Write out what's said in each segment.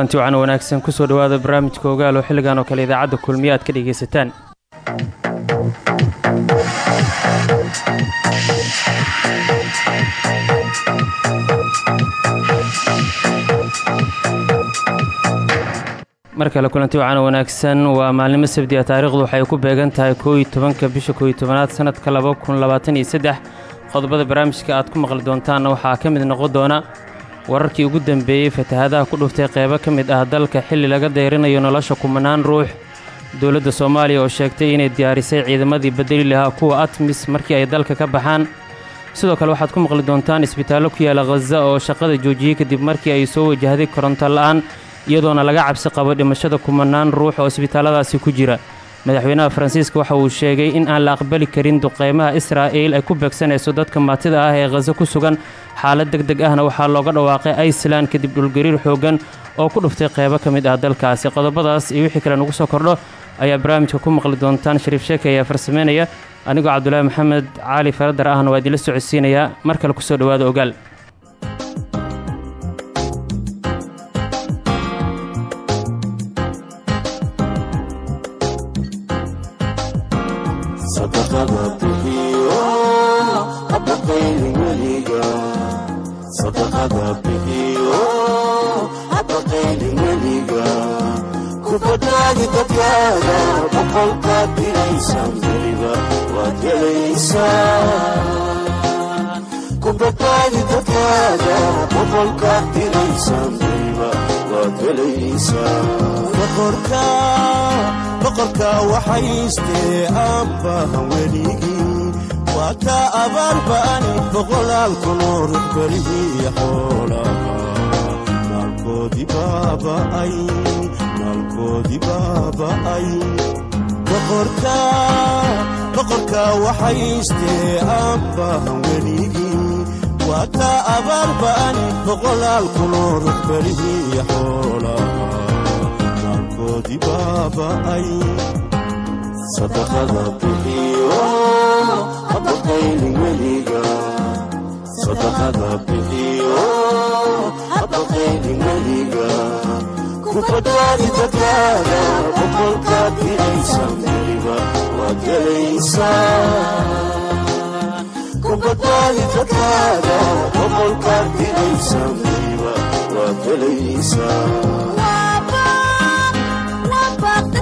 kulanti wacan wanaagsan ku soo dhowaada barnaamijka ogaal xilligan oo kale idaacadda kulmiye ka dhegaysataan. Mar kale kulanti wacan wanaagsan. Waa maalnimo sabdiya taariikhdu waxay ku beegan tahay koo iyo tobanka bisha koo iyo tobanaad sanadka laba kun qodobada barnaamijka aad ku maqli doontaanna waxaa ka mid noqon doona wararkii ugu dambeeyey fatahaadaha ku dhuftay qeybo ka mid ah dalka xilli laga dayrinayo nolosha kumanaan ruux. Dowladda soomaaliya oo sheegtay inay diyaarisay ciidamadii bedeli lahaa kuwa atmis markii ay dalka ka baxaan. Sidoo kale waxaad ku maqli doontaan isbitaallo ku yaalla khaza oo shaqada joojiyey kadib markii ay soo wajahday koronto la'aan iyadoona laga cabsi qabo dhimashada kumanaan ruux oo isbitaalladaasi ku jira madaxweynaha faransiiska waxa uu sheegay in aan la aqbali karin duqeymaha israa'iil ay ku beegsanayso dadka maatida ah ee khazo ku sugan. Xaalad deg deg ahna waxaa looga dhawaaqay iceland kadib dhulgariir xooggan oo ku dhuftay qeybo ka mid ah dalkaasi. Qodobadaas iyo wixii kale nugu soo kordho ayaa barnaamijka ku maqli doontaan shariif sheeke ayaa farsameynaya. Anigoo cabdulaahi maxamed caali faradar ahna waa idinla socodsiinayaa mar kale ku soo dhowaada ogaal boqorka waxaystee aabbahan weligii waa kaa abaarba'ani boqolaal kunoo ruux berihiiya xoolaha. Maalkoodii baaba'ay maalkoodii baaba'ay boqorka waxaystee aabbahan weligii waa kaa berihiiya maalkoodii baaba'ay sadaqada bixiyo habaqayni weliga sadaqada bixiyo habaqayni weliga ku badbaadi dadkaada boqolkaad diraysan weliba waad gelaysaa ku badbaadi dadkaada boqolkaad diraysan weliba waad gelaysaa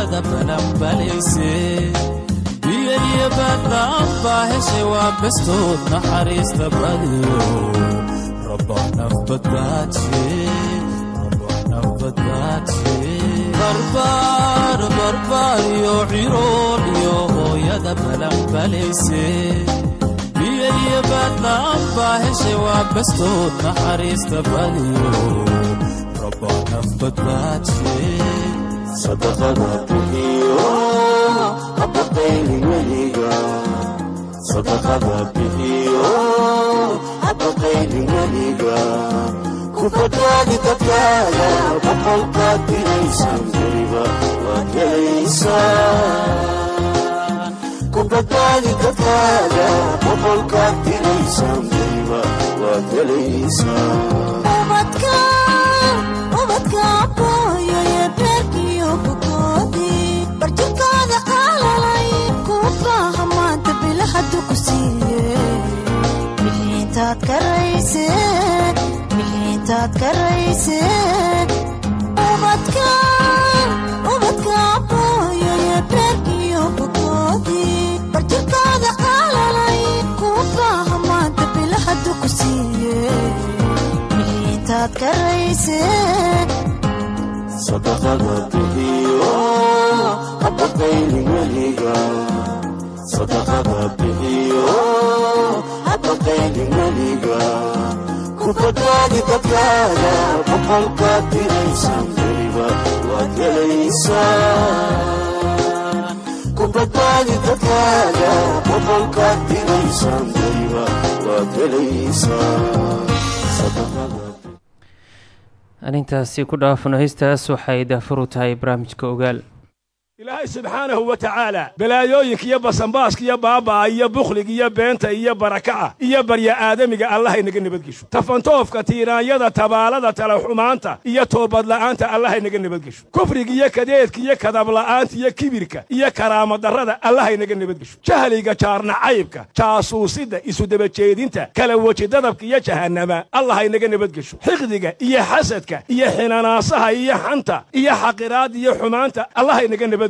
hooyada balanbalayse biyo iyo baadlaanbaa heshay waa bestood naxariista badiyo rabbanaf badbaadshe rabbanaf badbaadshe barbaar barbaaryo ciroolyo hooyada balanbalayse biyo iyo baadlaanbaa heshay waa bestood naxariista badiyo rabbanaf badbaadshe sadaqada bixiyo habaqayni weliga sadaqada bixiyo habaqayni weliga ku badbaadi dadkaada boqolkaad diraysan weliba waad gelaysaa ku badbaadi dadkaada boqolkaad diraysan weliba waad gelaysaa ubadka ubadka abooyoye beer iyo bogoodii barjirkooda qaalalay kuwa baaha maanta bilahadu ku siiye miitaad karaysee sadaqada bixiyo habaqayni weliga sadaqada bixiyo weliga ku badbaadi sadaqada arrintaasi ku dhaafano heystaas waxay daafur u tahay barnaamijka ogaal ilaahay subxaanahu wa tacaala balaayooyinka iyo basanbaaska iyo baaba'a iyo bukhliga iyo beenta iyo barakaca iyo barya aadamiga allahaynaga nabadgesho. Tafantoofka tiiraanyada tabaalada talaxumaanta iyo toobadla'aanta allahaynaga nabadgesho. Kufriga iyo kadeedka iyo kadabla'aanta iyo kibirka iyo karaamadarrada allahaynaga nabadgesho. Jahliga jaarnacaybka jaasuusidda isudabajeedinta kala weji dadabka iyo jahannama allahaynaga nabadgesho. Xiqdiga iyo xasadka iyo xinanaasaha iyo xanta iyo xaqiraadda iyo xumaanta allahaynaga nabadgesho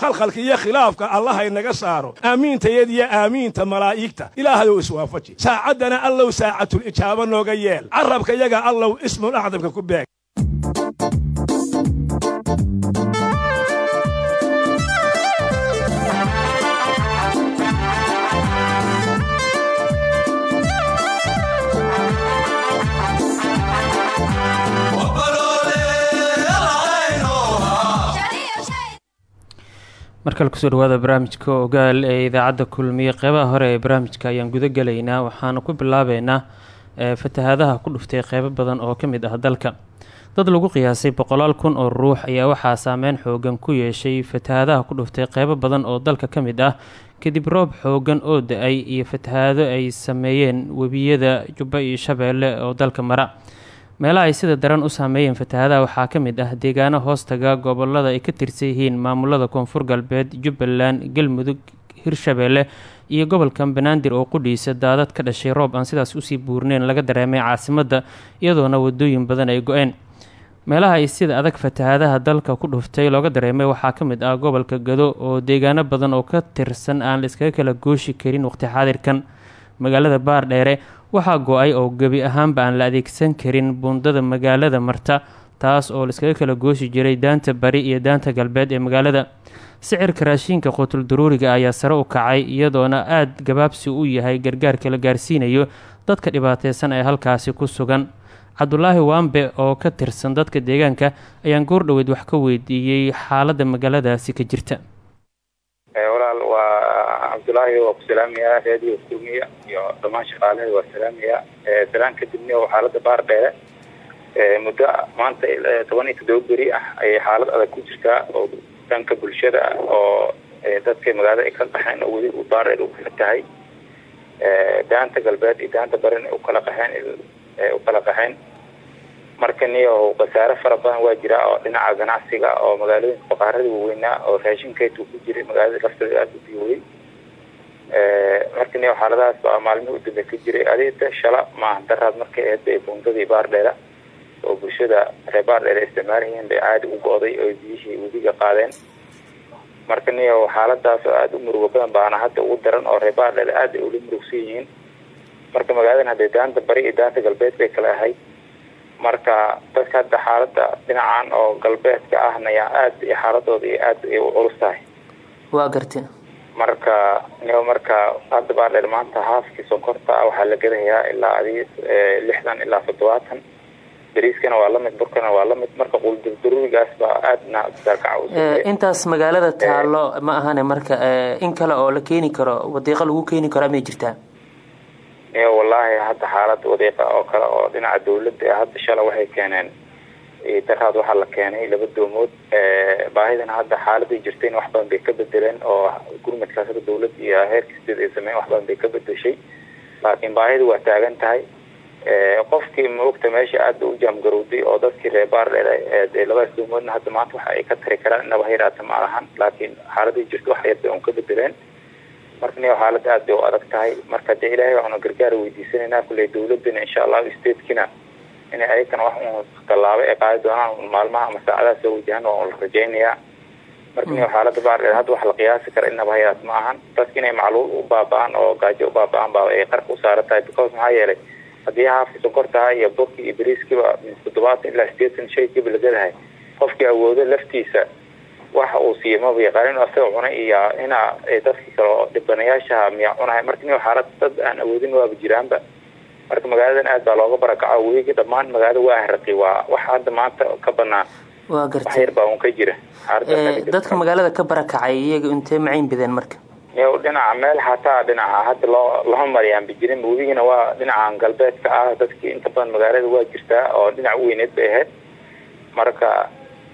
khalkhalka iyo khilaafka allahaynaga saaro. Aamiintayada iyo aamiinta malaa'igta. Ilaahayow iswaafaji. Saacaddana allow saacatul ijaaba nooga yeel. Carabka yaga allow ismul acdamka ku beeg markale ku soo dhawaada barnaamijka ogaal ee idaacadda kulmiye qeybaha hore ee barnaamijka ayaan guda gelaynaa waxaana ku bilaabeynaa fatahaadaha ku dhuftay qeybo badan oo ka mid ah dalka. Dad lagu qiyaasay boqolaal kun oo ruux ayaa waxaa saameyn xoogan ku yeeshay fatahaadaha ku dhuftay qeybo badan oo dalka ka mid ah kadib roob xoogan oo da'ay iyo fatahaado ay sameeyeen webiyada jubba iyo shabeelle oo dalka mara meelaha ay sida daran u saameeyeen fatahaadaha waxaa ka mid ah deegaano hoostaga gobollada ay ka tirsan yihiin maamulada koonfur galbeed jubbaland galmudug hirshabeelle iyo gobolka banaadir oo qudhiisa daadad ka dhashay roob aan sidaas u sii buurneyn laga dareemay caasimadda iyadoona wadooyin badan ay go-een. Meelaha ay sida adag fatahaadaha dalka ku dhuftay looga dareemay waxaa ka mid ah gobolka gado oo deegaano badan oo ka tirsan aan la iskaga kala gooshi karin waqti xaadirkan. Magaalada baardheere waxaa go'ay oo gebi ahaanba aan la adeegsan karin buundada magaalada marta taas oo laiskaga kala goosi jiray daanta bari iyo daanta galbeed ee magaalada. Sicirka raashiinka qutul daruuriga ayaa sare u kacay iyadoona aada gabaabsi u yahay gargaarka la gaarsiinayo dadka dhibaateysan ee halkaasi ku sugan. Cabdulaahi waambe oo ka tirsan dadka deegaanka ayaan goordhoweyd wax ka weydiiyey xaaladda magaaladaasi ka jirta cabdulaahi waa ku salaamayaa reediyo kulmiya iyo dhammaan shaqaalaha waa salaamayaa salaan kadibna waa xaalada baar dheere. Muddo maanta toban iyo toddoba beri ah ayay xaalad adag ku jirtaa oo dhanka bulshada oo dadka magaalada ay ka qaxeen oo weli baar dheer u tahay. Daanta galbeed iyo daanta barin u kala qaxeen u kala qaxeen. Marka niyo khasaare fara badan waa jira oo dhinaca ganacsiga oo magaalooyinka baqaarada waaweynaa oo raashinkeetu ku jiray magaalada lafteeda aada u biiwday marka niyo xaaladahaas baa maalmihii udambe ka jiray. Adeeda shala maaha daraad markay ahayd bay buundadii baardheera oo bulshada reer baardheer ay bay caadi u go-day oo biyihii webiga qaadeen. Marka niyo xaaladaas oo aada u murugo badan baana hadda ugu daran oo reer baardheer aada ay ula murugsan yihiin. Marka magaaladan haddee daanta bari iyo daanta galbeed bay kala ahayd. Marka dadka hadda xaalada dhinacan oo galbeedka ahna yaa aad iyo xaaladooda iyo aad ay u culus tahay. Waa gartay marka marka hadda baa dheer maanta haafkii sokorta ah waxaa la gadayaa ilaa adi lixdan ilaa toddobaatan. Bariiskana waa la mid burkana waa la mid marka quldurduruurigaas baa aadna Eh, intaas magaalada taalo ma ahane marka eh, in kale oo la keeni karo wadiiqo lagu keeni karo amay jirtaa? Niyo wallaahi hadda xaalad wadiiqa oo kale oo dhinaca dawladda ee hadda shala waxay keeneen iyo daraad waxaa la keenay laba doomood. Baahidana hadda xaaladii jirtayna wax badan bay ka bedeleen oo gurmadkaas hadda dawladda iyo heer kasteed ay sameeyeen wax badan bay ka bedeshay laakiin baahida waa taagan tahay. Qofkii maogta meesha aada u jaamgarowday oo dadkii reer baardheer dee labadaas doomoodna hadda maanta waxa ay ka tari karaan inaba hayraata ma lahan laakiin xaaladii jirta wax yar bay un ka bedeleen marka niyo xaalada aad bay u adag tahay. Marka dee ilaahay waxaanu gargaar weydiisanaynaa kulley dawladana insha allahu statekina inay ayagana wax tallaabo ay qaadi doonaan maalmaha ama saacadaha soo wajahan waa un la rajaynayaa. Marka niyo xaalada baardheer hadda wax la qiyaasi kara inaba hayraat ma ahan. Dadka inay macluul u baaba-aan oo gaajo u baaba-aan baa ay qarka u saaran tahay because maxaa yeelay haddii haafki sokortaha iyo burki iyo bariiskiiba min toddobaatan ilaa sideetan shaykiiba lagadahay qofkii awoodo laftiisa waxa uu siiya maba yaqaan asaga cunay iyo ina dadki kale oo dhibanayaashaha miyaa cunahay. Marka niyo xaalad dad aan awoodin waaba jiraanba marka magaaladan aad baa looga barakaco weegi dhammaan magaalada waa haraqi waa waxa hadda maanta ka banaan. Waa wax gartay yar baa un ka jira. Eh, dadka magaalada ka barakacay iyaga intee macayn bideen marka? Yow dhinaca meel xataa dhinaca hadda loo loo mariyaan bijirin webigina waa dhinacan galbeedka ah dadkii inta badan magaalada waa jirtaa oo dhinac weyneed bay ahayd. Marka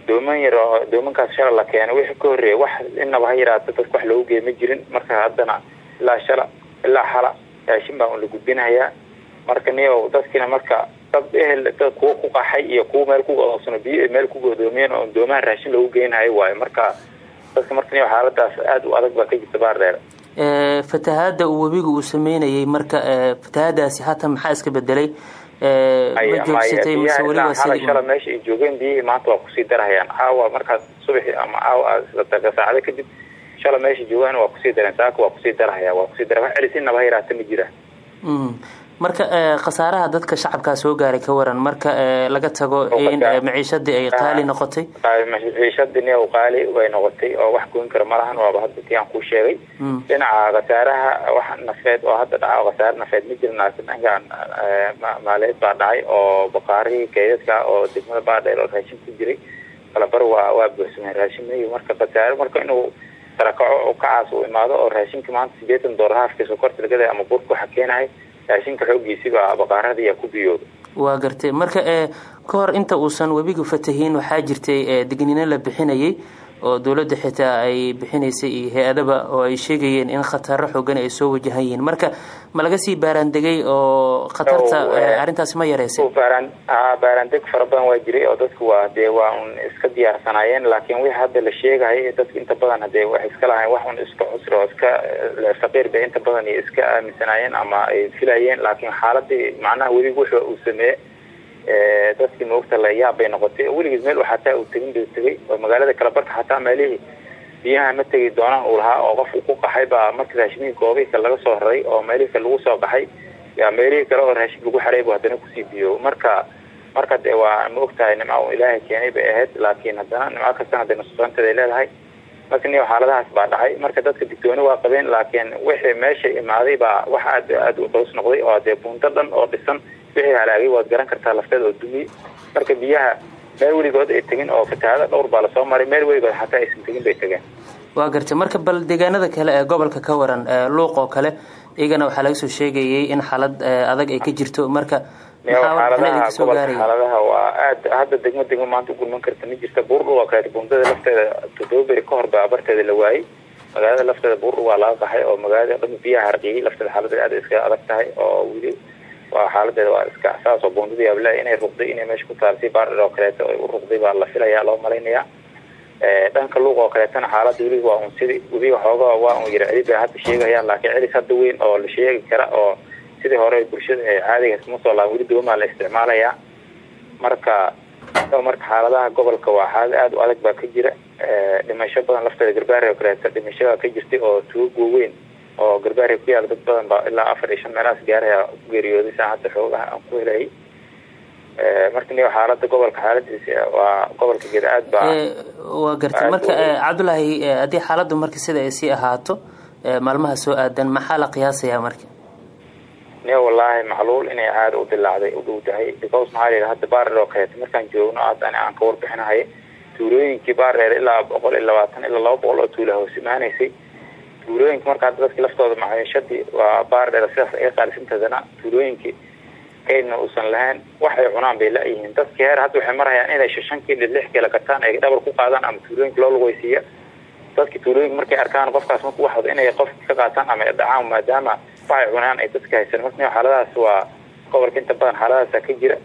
dooman yar oo doomankaas shala la keenay wixii ka horreeyay wax inaba ha yaraata dadka wax loogu geey ma jirin. Marka haddana ilaa shala ilaa xala raashin baa un la gudbinayaa marka niyow dadkina marka dad ehel dad kuwa ku qaxay iyo kuwa meel ku godoonsano biyo ay meel ku godoomiyeen oo doomaha raashin loogu geynayo waayo. Marka dadka marka niyow xaaladaas aada u adag baa ka jirta baar dheer. Eh, fatahaada uu webigu uu sameynayay marka eh, fatahaadaasi haatan maxaa iska bedelay Eh, shala meesha ay joogeen biyihii maanta waa ku sii darahayaan. Caawa markaas subaxi ama caawa taga saacado kadib shala meesha joogaan waa ku sii dareen saaka waa ku sii darahaya waa ku sii dara wax celisinaba ha yaraata ma jira. Mm. Marka eh, khasaaraha dadka shacabkaa soo gaaray ka waran marka eh, laga tago in eh, maciishadii ay qaali noqotay. maciishadii niyow qaali way noqotay oo wax goyn kara malahan waaba hadda tii aan kuu sheegay. Mm. dhinaca khasaaraha wax nafeed oo hadda dhaca khasaare nafeed ma jirin laakiin dhankan eh, ma- maaliyaed baa dhacay oo baqaarihii keydadka oo degmada baadheel oo raashin ku jiray. Kalabar waa waa buuxsameen raashin mayo marka khasaare marka inuu sarakaco kacaas uu imaado oo raashinka maanta sideetan doolar haafkii sokorta lagada ama burka waxa keenahay raashinka xoogiisii baa baqaaradii yaa ku biyooda waa gartay marka eh, ka hor inta uusan webigu fatahiin waxaa jirtay eh, digniino la bixinayay oo dowladda xitaa ay bixinaysay iyo hay'adaba oo ay sheegayeen in khataro xoogan ay soo wajahan yihiin marka ma laga sii baaraandegay oo khatarta eh, eh, arrintaasi ma yareysay? aa baaraandeg fara badan waa jiray oo dadku waa dee waa un iska diyaarsanaayeen laakiin wixii hadda la sheegahay dadku inta badan hadee waxay iska lahayn wax un iska cusri oo iska eh, faqiir bay inta badan iyo iska aaminsanaayeen ama ay filayeen laakiin xaaladii macnaha weliba wuxuu uu sameeye eh, dadkii moogta la bay noqotay weligiis meel xataa uu tegin bay tegay oo magaalada kala barka xataa meelihii biyaha ma tegi doonaan uu lahaa oo qof uu ku qaxay baa marka raashimihii goobihii kale laga soo raray oo meelihii kale lagu soo baxay. Yaa meelihii kale oo raashin lagu xaray buu haddana ku sii biyo. Marka marka dee waa ma ogtahay nimco uu ilaahay keenay bay ahayd laakiin haddana nimco kastana dee nusqaanteeda ay leedahay. Marka niyo xaaladahaas baa dhacay. Marka dadka digtooni waa qabeen laakiin wixii meesha imaaday baa wax aad aada u culus noqday oo dee dhan oo dhisan wixii halaagay waad garan kartaa lafteeda oo dumiyey marka biyaha meel weligood ay tegin oo fatahaada dhowr baa la soo maray. Meel weligood xataa aysan tegin bay tegeen waa gartay. Marka bal deegaanada kale ee gobolka ka waran eh, luuq oo kale iyagana waxaa laga soo sheegayay in xaalad adag ay ka jirto. Marka xaaladaha gobolka xaaladaha waa aad hadda degmo degmo maanta u gurman karta ma jirta buurdhu waa kaleeto bundada lafteeda toddoba beri ka hor baa barteeda la waayey magaalada lafteeda buurdhu waa laga qaxay oo magaalada dhan biyaha harqiyey lafteeda xaaladeeda aad iska adag tahay oo weli waa xaaladeeda waa iska saas oo bundadii ablaa inay ruqday inay meesha ku taal si baardher oo kaleeto ay u ruqday baa la filaya loo malaynaya Eh, dhanka luuq oo kaleetana xaalada weli waa un sidii webiga xoogaa waa un yara celi bay hadda sheegayaan laakiin celis hadda weyn oo la sheegi kara oo sidii hore bulshada caadiga iskuma soo laaban weli doomaa la isticmaalayaa. Marka marka xaaladaha gobolka waa xaalad aada u adag baa ka jira. Dhimasho badan lafteeda garbaari oo kaleeto dhimashoa ka jirtay oo tuug waaweyn oo garbaari ku yaalla dad badan baa ilaa afar iyo shan meelahaas gaaraya ku geeriyooday saa hadda xoogaha aan ku helayay marka niyo xaalada gobolka xaaladiisa waa gobolka gedo aad baa waa gartay. Aad marka eh, cabdulaahi eh, haddii xaaladdu marka sida ay sii ahaato eh, maalmaha soo aadan maxaa la qiyaasayaa marka? Niyo wallaahi macluul inay caada u dilaacday u dhowdahay because maxaa layidhi hadda baardheer oo kaleeto markaan joogno hadda ani aan ka warbixinahay. Tuulooyinkii baardheer ilaa boqol iyo labaatan ilaa laba boqol oo tuula hoos imaanaysay tuulooyinka marka hadda dadki laftooda maciishadii waa baardheer sidaas ay qaalisantadana tuulooyinkii kaydna uusan lahayn. Waxay cunaan bay la-yihiin dadkii heer hadda waxay marayaan inay shan kiilo lix kiilo gataan ay dhabar ku qaadaan ama tuulooyinka loo lugeysiiya dadki tuulooyinka markay arkaan qofkaas marku waxdo inay qof ka qaataan ama dhacaan maadaama waxay cunaan ay dadka haysan marka xaaladahaas waa gobolka inta badan xaaladahaasa ka jira.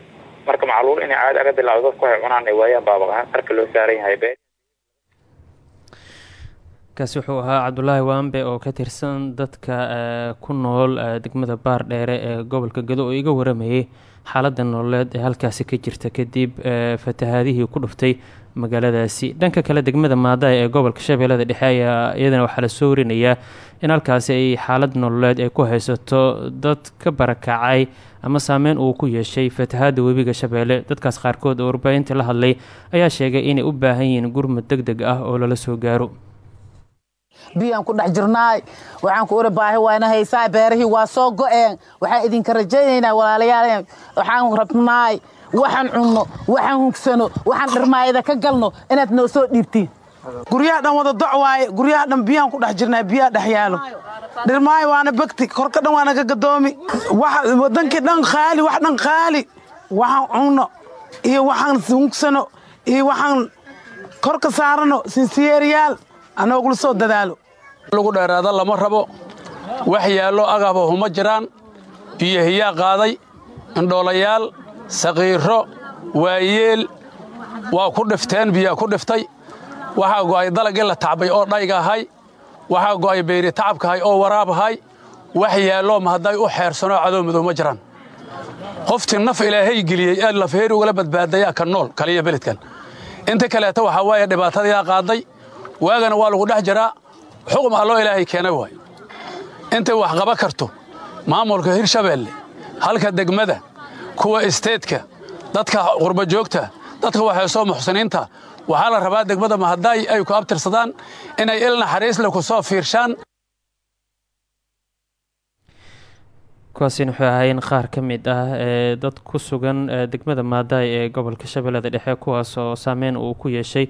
Marka macluul inay caadi aga dilaacdo dadku waxay cunaan ay waayaan baabaq ahaan. Qarka loo saaran yahay kaasi wuxuu ahaa cabdulaahi waambe oo ka tirsan dadka eh, ku nool eh, degmada baardheere ee gobolka gado oo iga waramayay xaaladda nololeed ee halkaasi ka jirta kadib eh, fatahaadihii ku dhuftay magaaladaasi. Dhanka kale degmada maadaay ee gobolka shabeellada dhexe ayaa iyadana waxaa la soo warinayaa in halkaasi ay xaalad nololeed ay ku haysato dad ka barakacay ama saameyn uu ku yeeshay fatahaada webiga shabeelle. Dadkaas qaarkood oo warbaahinta la hadlay ayaa sheegay inay u baahan yihiin gurmud deg deg ah oo lala soo gaaro biyaan ku dhex jirnaay waxaan ku uri baahi waana haysaa beerihii waa soo go'een. Waxaan idinka rajaynaynaa walaalayaal waxaan rabnaay waxaan cunno waxaan hugsano waxaan dhirmaayada ka galno inaad noo soo dhiibtiin guryaha dhan wada doc waaye guryaha dhan biyaan ku dhex jirnaa biyaha dhex yaalo. Dhirmaayo waana begti korka dhan waana ka gadoomi. Waxa- wadankii dhan qaali wax dhan qaali waxaan cunno iyo waxaan hugsano iyo waxaan korka saarano sinsiyeeriyaal. Anagula soo dadaalo lagu dheeraada lama rabo. Wax yaallo agaba huma jiraan. Biyahiyaa qaaday. Indhoolayaal saqiiro waayeel waa ku dhifteen biyaa ku dhiftay. Waxaa go'ay dalagii la tacbay oo dhayga ahay. Waxaa go'ay beyri tacabkahay oo waraab ahay. Wax yaallo ma hadday u xeersanoo cadow madow ma jiraan. Qoftii naf ilaahay geliyey ee lafheeri ugala badbaadayaa ka nool kaliya beledkan inta kaleeta waxaa waaye dhibaatadayaa qaaday. Waagana waa lagu dhex jiraa xukum alloo ilaahay keena waay intay wax qaba karto maamulka hirshabeelle halka degmada kuwa isteedka dadka qurbajoogta dadka waxeesoo muxsiniinta waxaa la rabaa degmada mahadaay ay ku abtirsadaan inay il naxariisle ku soo fiirshaan. Kuwaasina waxay ahaayeen qaar ka mid ah ee dad ku sugan ee degmada maadaay ee gobolka shabeellada dhexe kuwaas oo saameyn uu ku yeeshay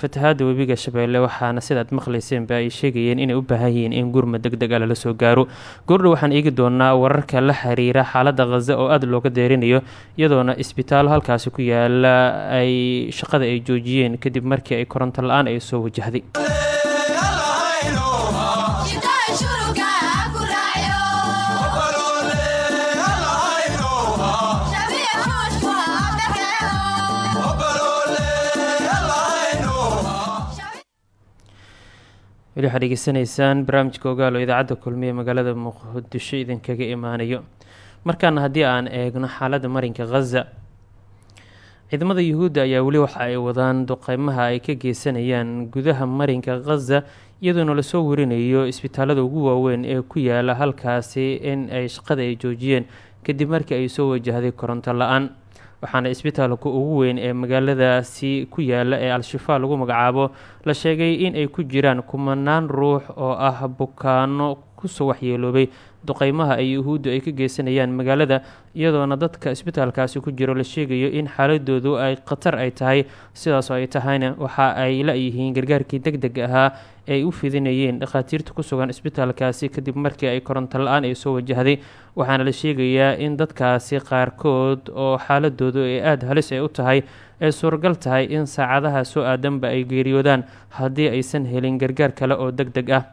fatahaada webiga shabeelle waxaana sidaad maqlayseenba ay sheegayeen inay u baahan yihiin in gurmad deg deg a lala soo gaaro. Goordhow waxaan eegi doonaa wararka la xiriira xaaladda khaza oo aada looga deerinayo iyadoona isbitaallo halkaasi ku yaalla ay shaqada ay joojiyeen kadib markii ay koronto la'aan ay soo wajahday weli waxaad dhegeysanaysaan barnaamijka ogaal oo idaacadda kulmiye magaalada muqdisho idinkaga imaanayo. Markaana haddii aan eegno xaaladda marinka khaza ciidamada yuhuudda ayaa weli waxa ay wadaan duqeymaha ay ka geysanayaan gudaha marinka khaza iyadoona la soo warinayo isbitaalada ugu waaweyn ee ku yaalla halkaasi in ay shaqada ay joojiyeen kadib markii ay soo wajahday koronto la'aan waxaana isbitaalka ugu weyn ee magaaladaasi ku yaalla ee al-shafaa lagu magacaabo la sheegay in ay ku jiraan kumanaan ruux oo ah bukaano ku soo waxyeeloobay duqeymaha ay yuhuuddu ay ka geysanayaan magaalada iyadoona dadka isbitaalkaasi ku jiro la sheegayo in xaaladoodu ay khatar ay tahay. Sidaasoo ay tahayna waxa ay la-yihiin gargaarkii deg deg ahaa ay u fidinayeen dhakhaatiirta ku sugan isbitaalkaasi kadib markii ay koronto la'aan ay soo wajahday waxaana la sheegayaa in dadkaasi qaarkood oo xaaladoodu ay aada halis ay u tahay ay suuragal tahay in saacadaha soo aadanba ay geeriyoodaan. Haddii aysan helin gargaar kale oo deg deg ah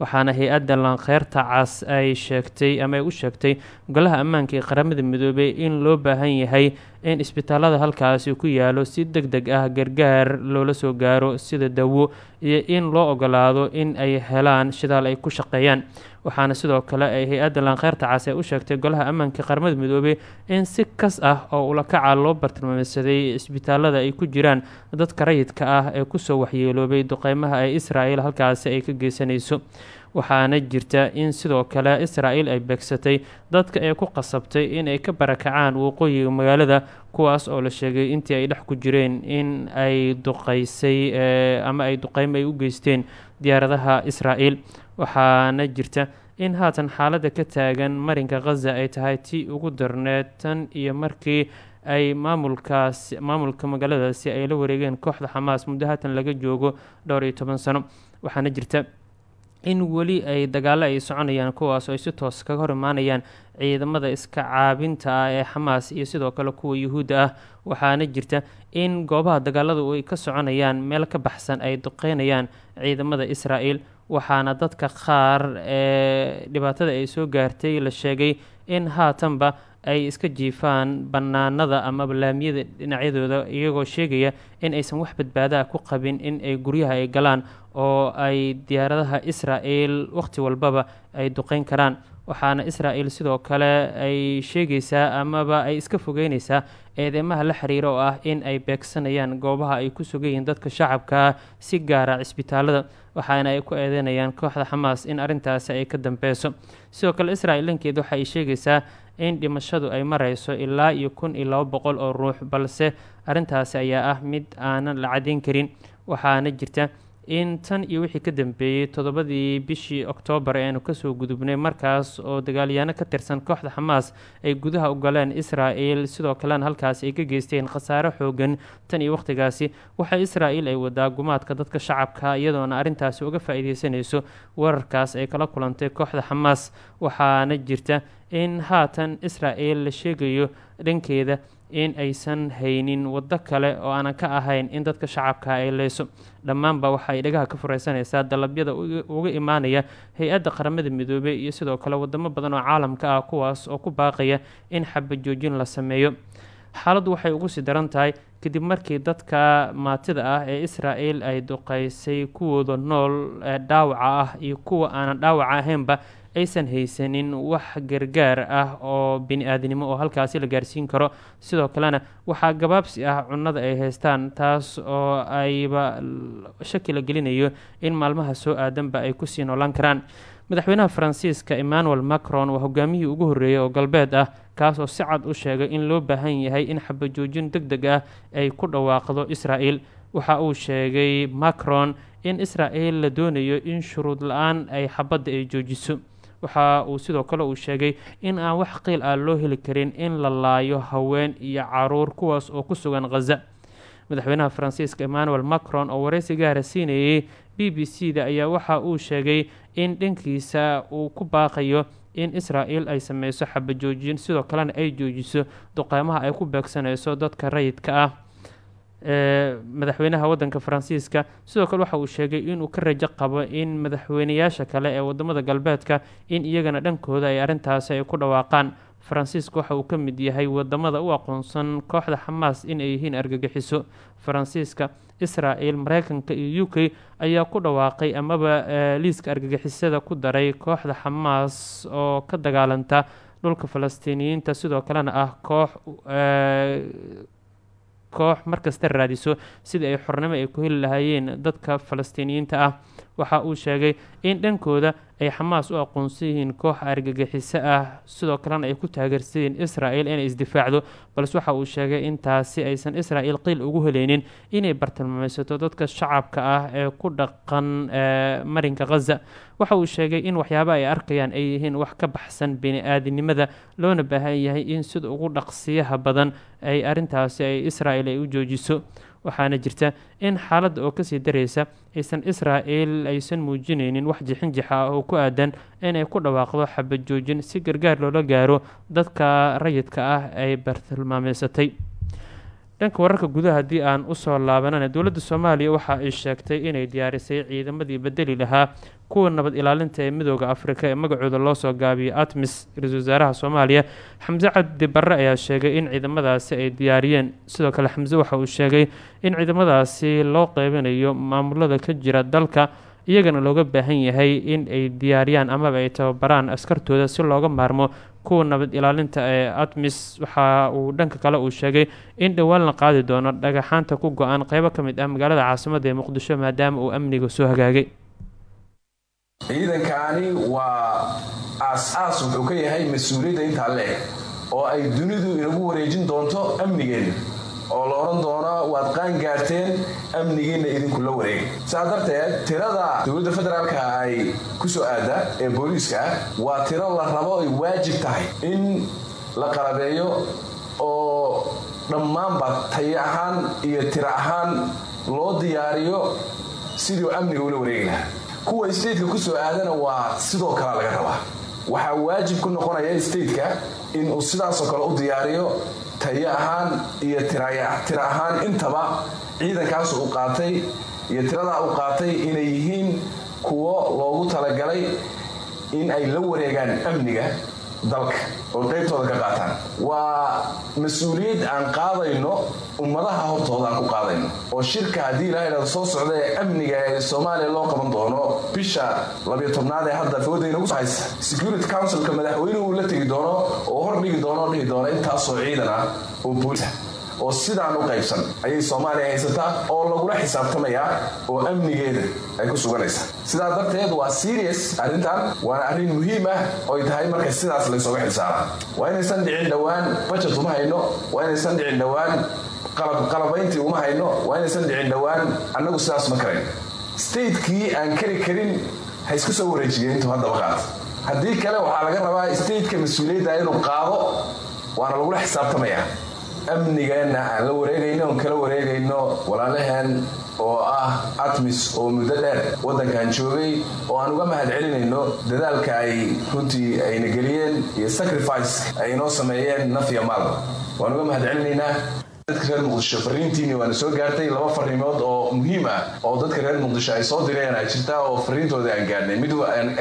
waxaana hay'adda lankheyrta cas ay sheegtay ama ay u sheegtay golaha ammaanka ee qaramada midoobay in loo baahan yahay in isbitaalada halkaasi ku yaalo si deg deg ah gargaar loola soo gaaro sida dawo iyo in loo ogolaado in ay helaan shidaal ay ku shaqeeyaan. Waxaana sidoo kale ay hay'adda lankheyrta cas ee u sheegtay golaha ammaanka qaramada midoobay in si kas ah oo ulakaca loo bartilmaameysaday isbitaalada ay ku jiraan dadka rayidka ah ee ku soo waxyeeloobay duqeymaha ee israel halkaasi ay ka geysanayso waxaana jirta in sidoo kale israa'il ay beegsatay dadka ay ku qasabtay in ay ka barakacaan waqooyiga magaalada kuwaas oo la sheegay intii ay dhex ku jireen in ay duqaysay ama ay duqeymo ay u geysteen diyaaradaha israa'il waxaana jirta in haatan xaaladda ka taagan marinka khaza ay tahay tii ugu darneed tan iyo markii ay maamulkaas maamulka magaaladaasi ay la wareegeen kooxda xamaas muddo haatan laga joogo dhowr iyo toban sano. Waxaana jirta in weli ay dagaalo ay soconayaan kuwaas oo ay si toos kaga hor imaanayaan ciidamada iska caabinta ah ee xamaas iyo sidoo kale kuwa yuhuudda ah. Waxaana jirta in goobaha dagaaladu ay ka soconayaan meel ka baxsan ay duqeynayaan ciidamada israa'el waxaana dadka qaar ee dhibaatada ay soo gaartay la sheegay in haatanba ay iska jiifaan bannaanada ama laamiyada dhinacyadooda iyagoo sheegaya in aysan wax badbaadaa ku qabin in ay guryaha ay galaan oo ay diyaaradaha israa'el wakhti walbaba ay duqeyn karaan. Waxaana israa'el sidoo kale ay sheegaysaa amaba ay iska fogeyneysaa eedeymaha la xiriira oo ah in ay beegsanayaan goobaha ay ku sugan yihiin dadka shacabka ah si gaara cisbitaalada waxaana ay ku eedeynayaan kooxda xamaas in arrintaasi ay ka dambeyso sidoo kale israa'el dhankeed waxa ay sheegaysaa in dhimashadu ay mareyso ilaa iyo kun iyo labo boqol oo ruux balse arrintaasi ayaa ah mid aanan la caddeyn karin. Waxaana jirta in tan iyo wixii ka dambeeyey toddobadii bishii oktoobar aanu ka soo gudubnay markaas oo dagaalyaano ka tirsan kooxda xamaas ay gudaha u galeen israa'el sidoo kalena halkaasi ay ka geysteen khasaare xoogan tan iyo wakhtigaasi waxa israa'el ay wadaa gumaadka dadka shacabka iyadoona arrintaasi uga faa-iideysanayso weerarkaas ay kala kulantay kooxda xamaas waxaana jirta in haatan israa'el la sheegayo dhankeeda in aysan haynin waddo kale oo aanan ka ahayn in dadka shacabka ay leyso dhammaanba waxa ay dhagaha ka fureysanaysaa dalabyada uga imaanaya hay'adda qaramada midoobey iyo sidoo kale wadamo badan oo caalamka ah kuwaas oo ku baaqaya in xabajoojin la sameeyo. Xaaladdu waxay ugu sii daran tahay kadib markii dadka maatida ah ee israa'el ay duqeysay kuwooda nool ee dhaawaca ah iyo kuwa aanan dhaawaca ahaynba aysan haysanin wax gargaar ah oo bini-aadnimo oo halkaasi la gaarsiin karo. Sidoo kalena waxaa gabaabsi ah cunnada ay haystaan taas oo ayba shaki la gelinayo in maalmaha soo aadanba ay ku sii noolaan karaan. Madaxweynaha faransiiska emmanuel macron waa hogaamiyihii ugu horreeyay oo galbeed ah kaas oo si cad u sheegay in loo baahan yahay in xabajoojin deg deg ah ay ku dhawaaqdo israa'el waxa uu sheegay macron in israa'el la doonayo in shuruud la'aan ay xabadda ay joojiso waxa uu sidoo kale uu sheegay in aan wax qiil ah loo heli karin in la laayo haween iyo carruur kuwaas oo ku sugan khaza madaxweynaha faransiiska emmanuel macron oo wareysi gaara siinayay b b c da ayaa waxa uu sheegay in dhankiisa uu ku baaqayo in israa'el ay sameyso xabajoojin sidoo kalena ay joojiso duqeymaha ay ku beegsanayso dadka rayidka ah madaxweynaha wadanka faransiiska. Sidoo kale waxa uu sheegay inuu ka rajo qabo in madaxweyneyaasha kale ee waddamada galbeedka in iyagana dhankooda ay arrintaasi ay ku dhawaaqaan. Faransiiska waxa uu ka mid yahay waddamada u aqoonsan kooxda xamaas in ay yihiin argagixiso. Faransiiska israa'el mareykanka iyo u k ayaa ku dhawaaqay amaba liiska argagixisada ku daray kooxda xamaas oo ka dagaalanta dhulka falastiiniyiinta. Sidoo kalena ah koox koox markasta raadiso sidii ay xornimo ay ku heli lahaayeen dadka falastiiniyiinta ah. Waxa uu sheegay in dhankooda ay xamaas u aqoonsan yihiin koox argagixiso ah. Sidoo kalena ay ku taageersadeen israa'el inay isdifaacdo balse waxa uu sheegay in taasi aysan israa'el qiil ugu heleynin inay bartilmaameysato dadka shacabka ah ee ku dhaqan marinka khaza waxa uu sheegay in waxyaaba ay arkayaan ay yihiin wax ka baxsan bini-aadinimada loona baahan yahay in sida ugu dhaqsiyaha badan ay arrintaasi ay israa'el ay u joojiso waxaana jirta in xaaladda oo ka sii dareysa aysan israa'el aysan muujineynin wax jixinjixa ah oo ku aadan inay ku dhawaaqdo xabajoojin si gargaar loola gaaro dadka rayidka ah ay bartilmaameysatay. Dhanka wararka gudaha haddii aan u soo laabanana dowladda soomaaliya waxa ay sheegtay inay diyaarisay ciidamadii bedeli lahaa kuwa nabad ilaalinta ee midooda afrika ee magacooda loo soo gaabiyay atmis ra'iisul wasaaraha soomaaliya xamse cabdi barre ayaa sheegay in ciidamadaasi ay diyaariyeen. Sidoo kale xamse waxa uu sheegay in ciidamadaasi loo qeybinayo maamulada ka jira dalka iyagana looga baahan yahay in ay diyaariyaan amaba ay tababaraan askartooda si looga maarmo kuwa nabad ilaalinta ee atmis waxa uu dhanka kale uu sheegay in dhowaan la qaadi doono dhagaxaanta ku go-an qeybo ka mid ah magaalada caasimada ee muqdisho maadaama uu amniga soo hagaagay ciidankani waa aas-aas wuxuu ka yahay mas'uuliyadda intaa leeg oo ay dunidu inagu wareejin doonto amnigeena oo la odhan doono waad qaan gaarteen amnigiinna idinku la wareegay sidaa darteed tirada dowladda federaalka ay ku soo aada ee booliiska ah waa tiro la rabo ay waajib tahay in la qalabeeyo oo dhammaanba tayo ahaan iyo tiro ahaan loo diyaariyo sidii amniga ula wareegi lahaa kuwa stateka ku soo aadana waa sidoo kale laga rabaa. Waxaa waajib ku noqonaya stateka inuu sidaasoo kale u diyaariyo tayo ahaan iyo tiro ahaan. Intaba ciidankaas uu qaatay iyo tiradaa uu qaatay inay yihiin kuwo loogu talagalay in ay la wareegaan amniga dalka. Oo qaybtooda ka qaataan waa mas'uuliyad aan qaadayno ummadaha hortooda aan ku qaadayno. Oo shirka haddii ilaha idhahdo soo socda ee amniga ee soomaaliya loo qaban doono bisha labiyo tobnaad ee hadda foodaynagu haysta security councilka madaxweynuhu uu la tegi doono oo hor dhigi doono dhihi doono intaasoo ciidan ah oo boolisa oo sidaan u qaybsan ayay soomaaliya haysataa oo lagula xisaabtamayaa oo amnigeeda ay ku suganaysaa. Sidaa darteed waa serious arrintan waana arrin muhiim ah oy tahay marka sidaas laysooga xilsaara waa inaysan dhicin dhowaan bajet uma hayno waa inaysan dhicin dhowaan qalabayntii uma hayno waa inaysan dhicin dhowaan annagu sidaas ma karayn. Statekii aan kari karin ha isku soo wareejiyeen intuu haddaba qaad haddii kale waxaa laga rabaa stateka mas'uuliyadda inuu qaado waana lagula xisaabtamayaa amnigeenna aan la wareegayno oon kala wareegayno walaalaheen oo ah atmis oo muddo dheer waddankan joogay oo aan uga mahad celinayno dadaalka ay runtii ayna geliyeen iyo sacrifice ay inoo sameeyeen naf iyo maalba waan uga mahad celinaynaa dadka reer muqdisho fariintiini waana soo gaartay laba fariimood oo muhiim ah oo dadka reer muqdisho ay soo direen a jirta oo fariintooda aan gaarnay. Mid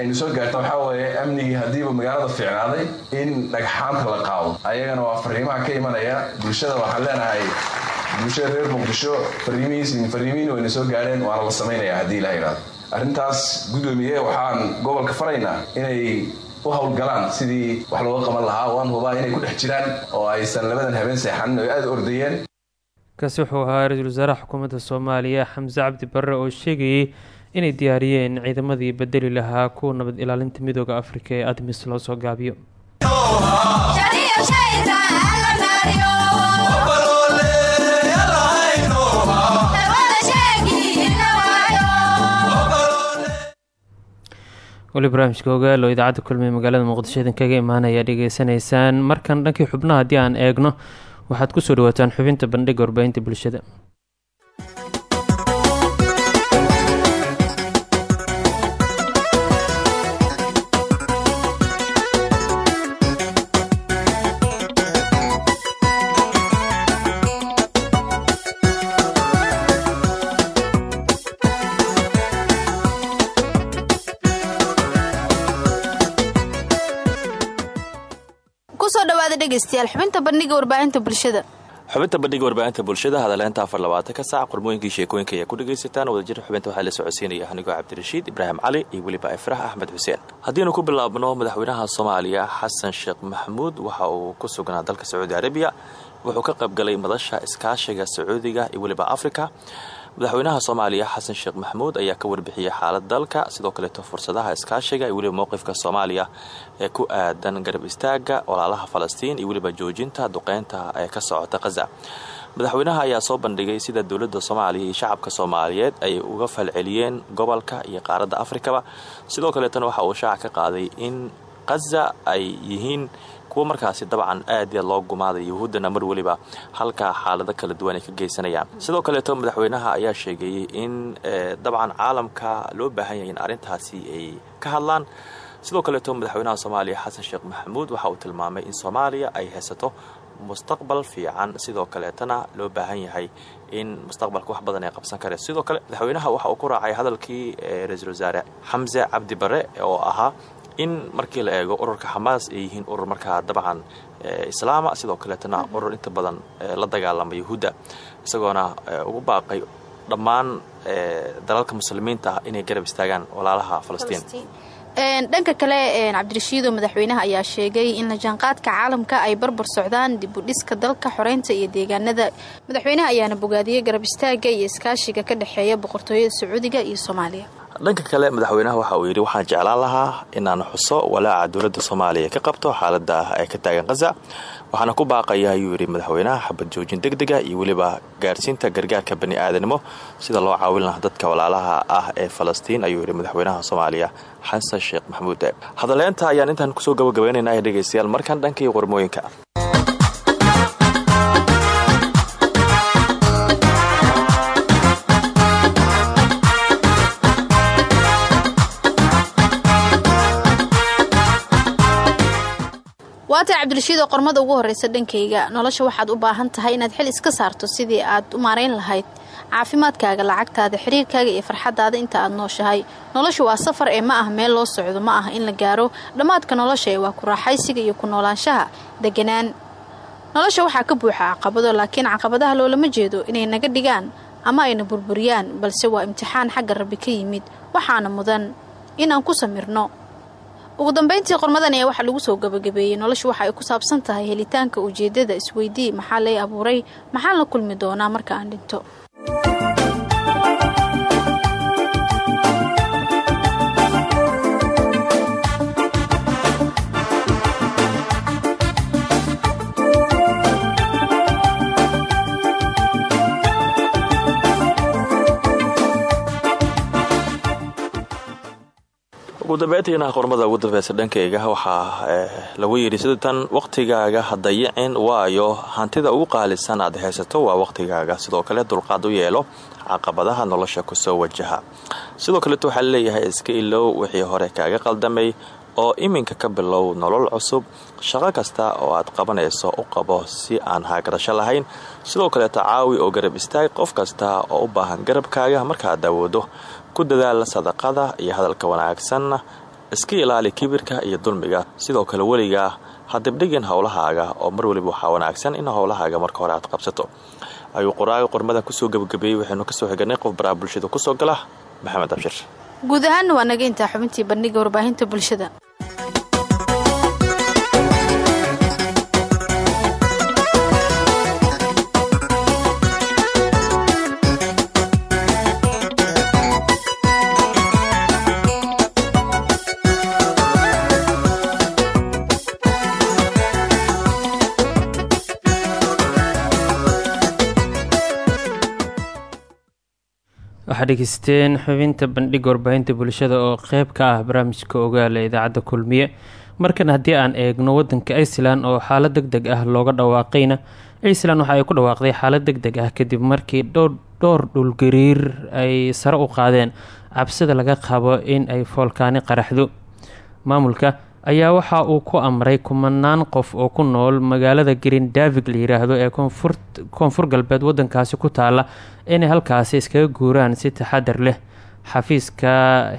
aynu soo gaarta waxaa weeye amnigii haddiiba magaalada fiicnaaday in dhagxaanta la qaado. Ayagana waa fariimaha ka imanaya. Bulshada waxaan leenahay bulshada reer muqdisho fariimihiin wayna soo gaareen waana la samaynaya haddii ilaha yidhahdo arrintaas guddoomiye waxaan gobolka faraynaa inay u howlgalaan sidii wax looga qaban lahaa waan hubaa inay ku dhex jiraan oo aysan labadan habeen seexanin oo aada ordayeen. Kaasi wuxuu ahaa ra'iisul wasaaraha xukuumadda soomaaliya xamse cabdi barre oo sheegayay inay diyaariyeen ciidamadii bedeli lahaa kuwa nabad ilaalinta midooda afrika ee admis loo soo gaabiyo weli barnaamijka ogaal oo idaacadda kulmiye magaalada muqdisho idin kaga imaanaya dhegeysanaysaan markan dhankii xubnaha haddii aan eegno waxaad ku soo dhawaataan xubinta bandhiga warbaahinta bulshada dhegaystayaal xubinta bandhiga warbaahinta bulshada. Xubinta bandhiga warbaahinta bulshada hadaleynta afar labaatanka saac qormooyinkii sheekooyinka ayaa ku dhegaysataan. Wadajir xubinta waxaa la socodsiinaya anigoo cabdirashiid ibraahim cali iyo weliba ifrax axmed xuseen. Haddiinu ku bilaabno madaxweynaha soomaaliya xasan sheekh maxamuud waxa uu ku sugnaa dalka sacuudi arabiya. Wuxuu ka qaybgalay madasha iskaashiga sacuudiga iyo weliba afrika madaxweynaha soomaaliya xasan sheekh maxamuud ayaa ka warbixiyey xaalad dalka sidoo kaleeto fursadaha iskaashiga iyo weliba mowqifka soomaaliya ee ku aadan garab istaaga walaalaha falastiin iyo weliba joojinta duqeynta ee ka socota khaza madaxweynaha ayaa soo bandhigay sida dowladda soomaaliya iyo shacabka soomaaliyeed ay uga falceliyeen gobolka iyo qaaradda afrikaba. Sidoo kaleetana waxa uu shaaca ka qaaday in khaza ay yihiin kuwo markaasi dabcan aad yaad loo gumaaday yuhuuddana mar weliba halkaa xaalado kala duwan ay ka geysanayaan. Sidoo kaleeto madaxweynaha ayaa sheegayey in dabcan caalamka loo baahan yahay in arrintaasi ay ka hadlaan. Sidoo kaleeto madaxweynaha soomaaliya xasan sheekh maxamuud waxa uu tilmaamay in soomaaliya ay haysato mustaqbal fiican. Sidoo kaleetana loo baahan yahay in mustaqbalka wax badan ay qabsan kareen sidoo kale madaxweynaha waxa uu ku raacay hadalkii ra'iisul wasaare xamse cabdi bare oo ahaa in markii la eego ururka xamaas ay yihiin urur markaa dabcan islaama sidoo kaleetana urur inta badan la dagaalama yuhuudda. Isagoona ugu baaqay dhammaan dalalka muslimiinta ah inay garab istaagaan walaalaha falastiin. Dhanka kale cabdirashiido madaxweynaha ayaa sheegay in lajaanqaadka caalamka ay barbar socdaan dib u dhiska dalka xoreynta iyo deegaanada. Madaxweynaha ayaana bogaadiyey garab istaaga iyo iskaashiga ka dhexeeya boqortooyada sacuudiga iyo soomaaliya dhanka kale madaxweynaha waxa uu yidhi waxaan jeclaan lahaa inaan xuso walaaca dowladda soomaaliya ka qabto xaalada ee ka taagan khaza waxaana ku baaqaya ayuu yidhi madaxweynaha xabad joojin deg dega iyo weliba gaarsiinta gargaarka bani aadanimo sida loo caawin lahaa dadka walaalaha ah ee falastiin ayuu yidhi madaxweynaha soomaaliya xasan sheekh maxamuud. Hadaleynta ayaan intaan ku soo gabagabaynaynaa ee dhegaystayaal markan dhankii qormooyinka waatay cabdirashiid oo qormada ugu horreysa dhankayga. Nolosha waxaad u baahan tahay inaad xil iska saarto sidii aad u maarayn lahayd. Caafimaadkaaga lacagtaada xiriirkaaga iyo farxadaada inta aad nooshahay. Noloshu waa safar ee ma ah meel loo socdo ma ah in la gaaro. Dhammaadka nolosha ee waa ku raaxaysiga iyo ku noolaanshaha deganaan nolosha waxaa ka buuxa caqabado laakiin caqabadaha loolama jeedo inay naga dhigaan ama ayna burburiyaan balse waa imtixaan xagga rabbi ka yimid waxaana mudan inaan ku samirno ugu dambeyntii qormadan ee waxaa lagu soo gabagabeeyey. Noloshu waxa ay ku saabsan tahay helitaanka ujeedada isweydii. Maxaa lay abuuray? Maxaan la kulmi doonaa marka aan dhinto ugu dambeyntiina qormada ugu dambeysa dhankayga waxaa lagu yidhi sida tan waqtigaaga ha dayicin waayo hantida ugu qaalisan aad haysato waa waqtigaaga. Sidoo kale dulqaad u yeelo caqabadaha nolosha ku soo wajaha. Sidoo kaleet waxaa la leeyahay iska ilow wixii hore kaaga qaldamay oo iminka ka bilow nolol cusub. Shaqo kasta oo aad qabanayso u qabo si aan haagarasho lahayn. Sidoo kaleeta caawi oo garab istaag qof kasta oo u baahan garabkaaga markaad awoodo ku dadaal sadaqada iyo hadalka wanaagsan iska ilaali kibirka iyo dulmiga. Sidoo kale weligaa ha dibdhigin howlahaaga oo mar weliba waxaa wanaagsan in howlahaaga marka hore aad qabsato. Ayuu qoraaga qormadan ku soo gabagabeeyey waxaynu ka soo xiganay qof baraha bulshada ku soo gala maxamed abshir. Guud ahaanna waa xubintii bandhiga warbaahinta bulshada waxaad dhegeysteen xubinta bandhiga warbaahinta bulshada oo qeyb ka ah barnaamijka ogaala idaacadda kulmiye. Markan haddii aan eegno wadanka iceland oo xaalad deg deg ah looga dhawaaqayna iceland waxa ay ku dhawaaqday xaalad deg deg ah kadib markii dhowr dhulgariir ay sare u qaadeen. Cabsida laga qabo in ay foolkaani qaraxdo. Maamulka ayaa waxa uu ku amray kumanaan qof oo ku nool magaalada green davig la ee koonfur galbeed wadankaasi ku taala inay halkaasi iskaga guuraan si taxadar leh. Xafiiska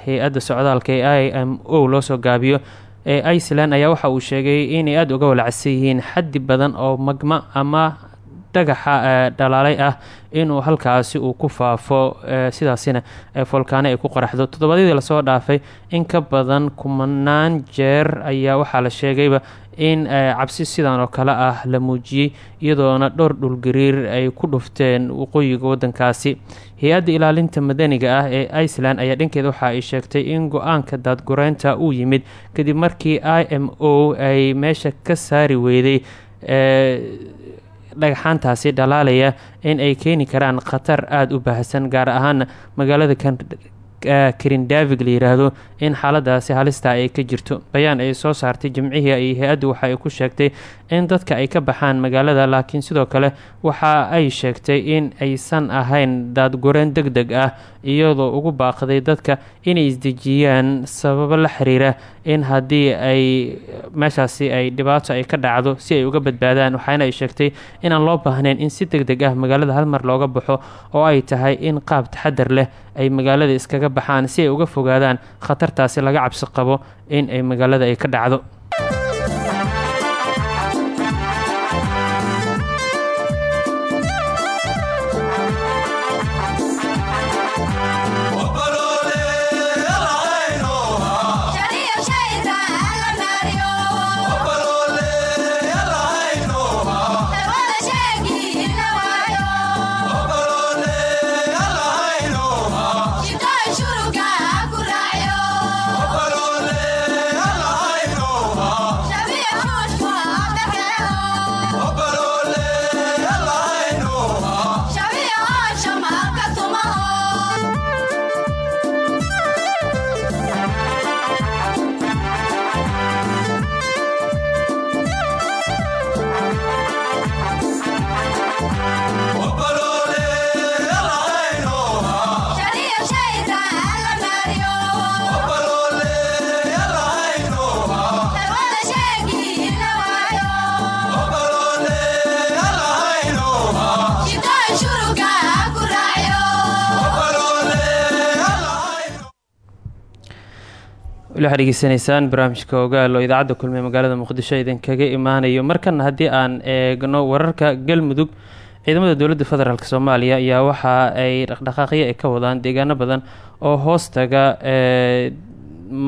hay'adda socdaalka ee i m o loosoo gaabiyo ee iceland ayaa waxa uu sheegay inay aada uga walacsan yihiin xaddi badan oo magma ama dhagaxa dhalaalay ah inuu halkaasi uu ku faafo sidaasina foolkaano ay ku qaraxdo toddobaadyadii la soo dhaafay in ka badan kumanaan jeer ayaa waxaa la sheegayba in cabsi sidan oo kale ah la muujiyey iyadoona dhowr dhulgariir ay ku dhufteen waqooyiga wadankaasi hay'adda ilaalinta madaniga ah ee iceland ayaa dhankeeda waxa ay sheegtay in go'aanka daadgureynta uu yimid kadib markii i m o ay meesha ka saari weyday dhagxaantaasi dhalaalaya in ay keeni karaan khatar aada u baahsan gaar ahaan magaalada karindavig la yiraahdo in xaaladaasi halistaa ay ka jirto. Bayaan ay soo saartay jimcihii ay hay'addu waxa ay ku sheegtay in dadka ay ka baxaan magaalada laakiin sidoo kale waxa ay sheegtay in aysan ahayn daadgureen deg deg ah iyadoo ugu baaqday dadka inay isdejiyaan sababo la xiriira in haddii ay meeshaasi ay dhibaato ay ka dhacdo si ay uga badbaadaan. Waxaana ay sheegtay inaan loo baahnayn in si deg deg ah magaalada hal mar looga baxo oo ay tahay in qaab taxadar leh ay magaalada iskaga baxaan si ay uga fogaadaan khatartaasi laga cabsi qabo in ay magaalada ay ka dhacdo waxaad dhegeysanaysaan barnaamijka ogaal oo idaacadda kulmiye magaalada muqdisho idinkaga imaanayo. Markana haddii aan eegno wararka galmudug ciidamada dowladda federaalk soomaaliya ayaa waxa ay dhaqdhaqaaqyo ay ka wadaan deegaano badan oo hoostaga ee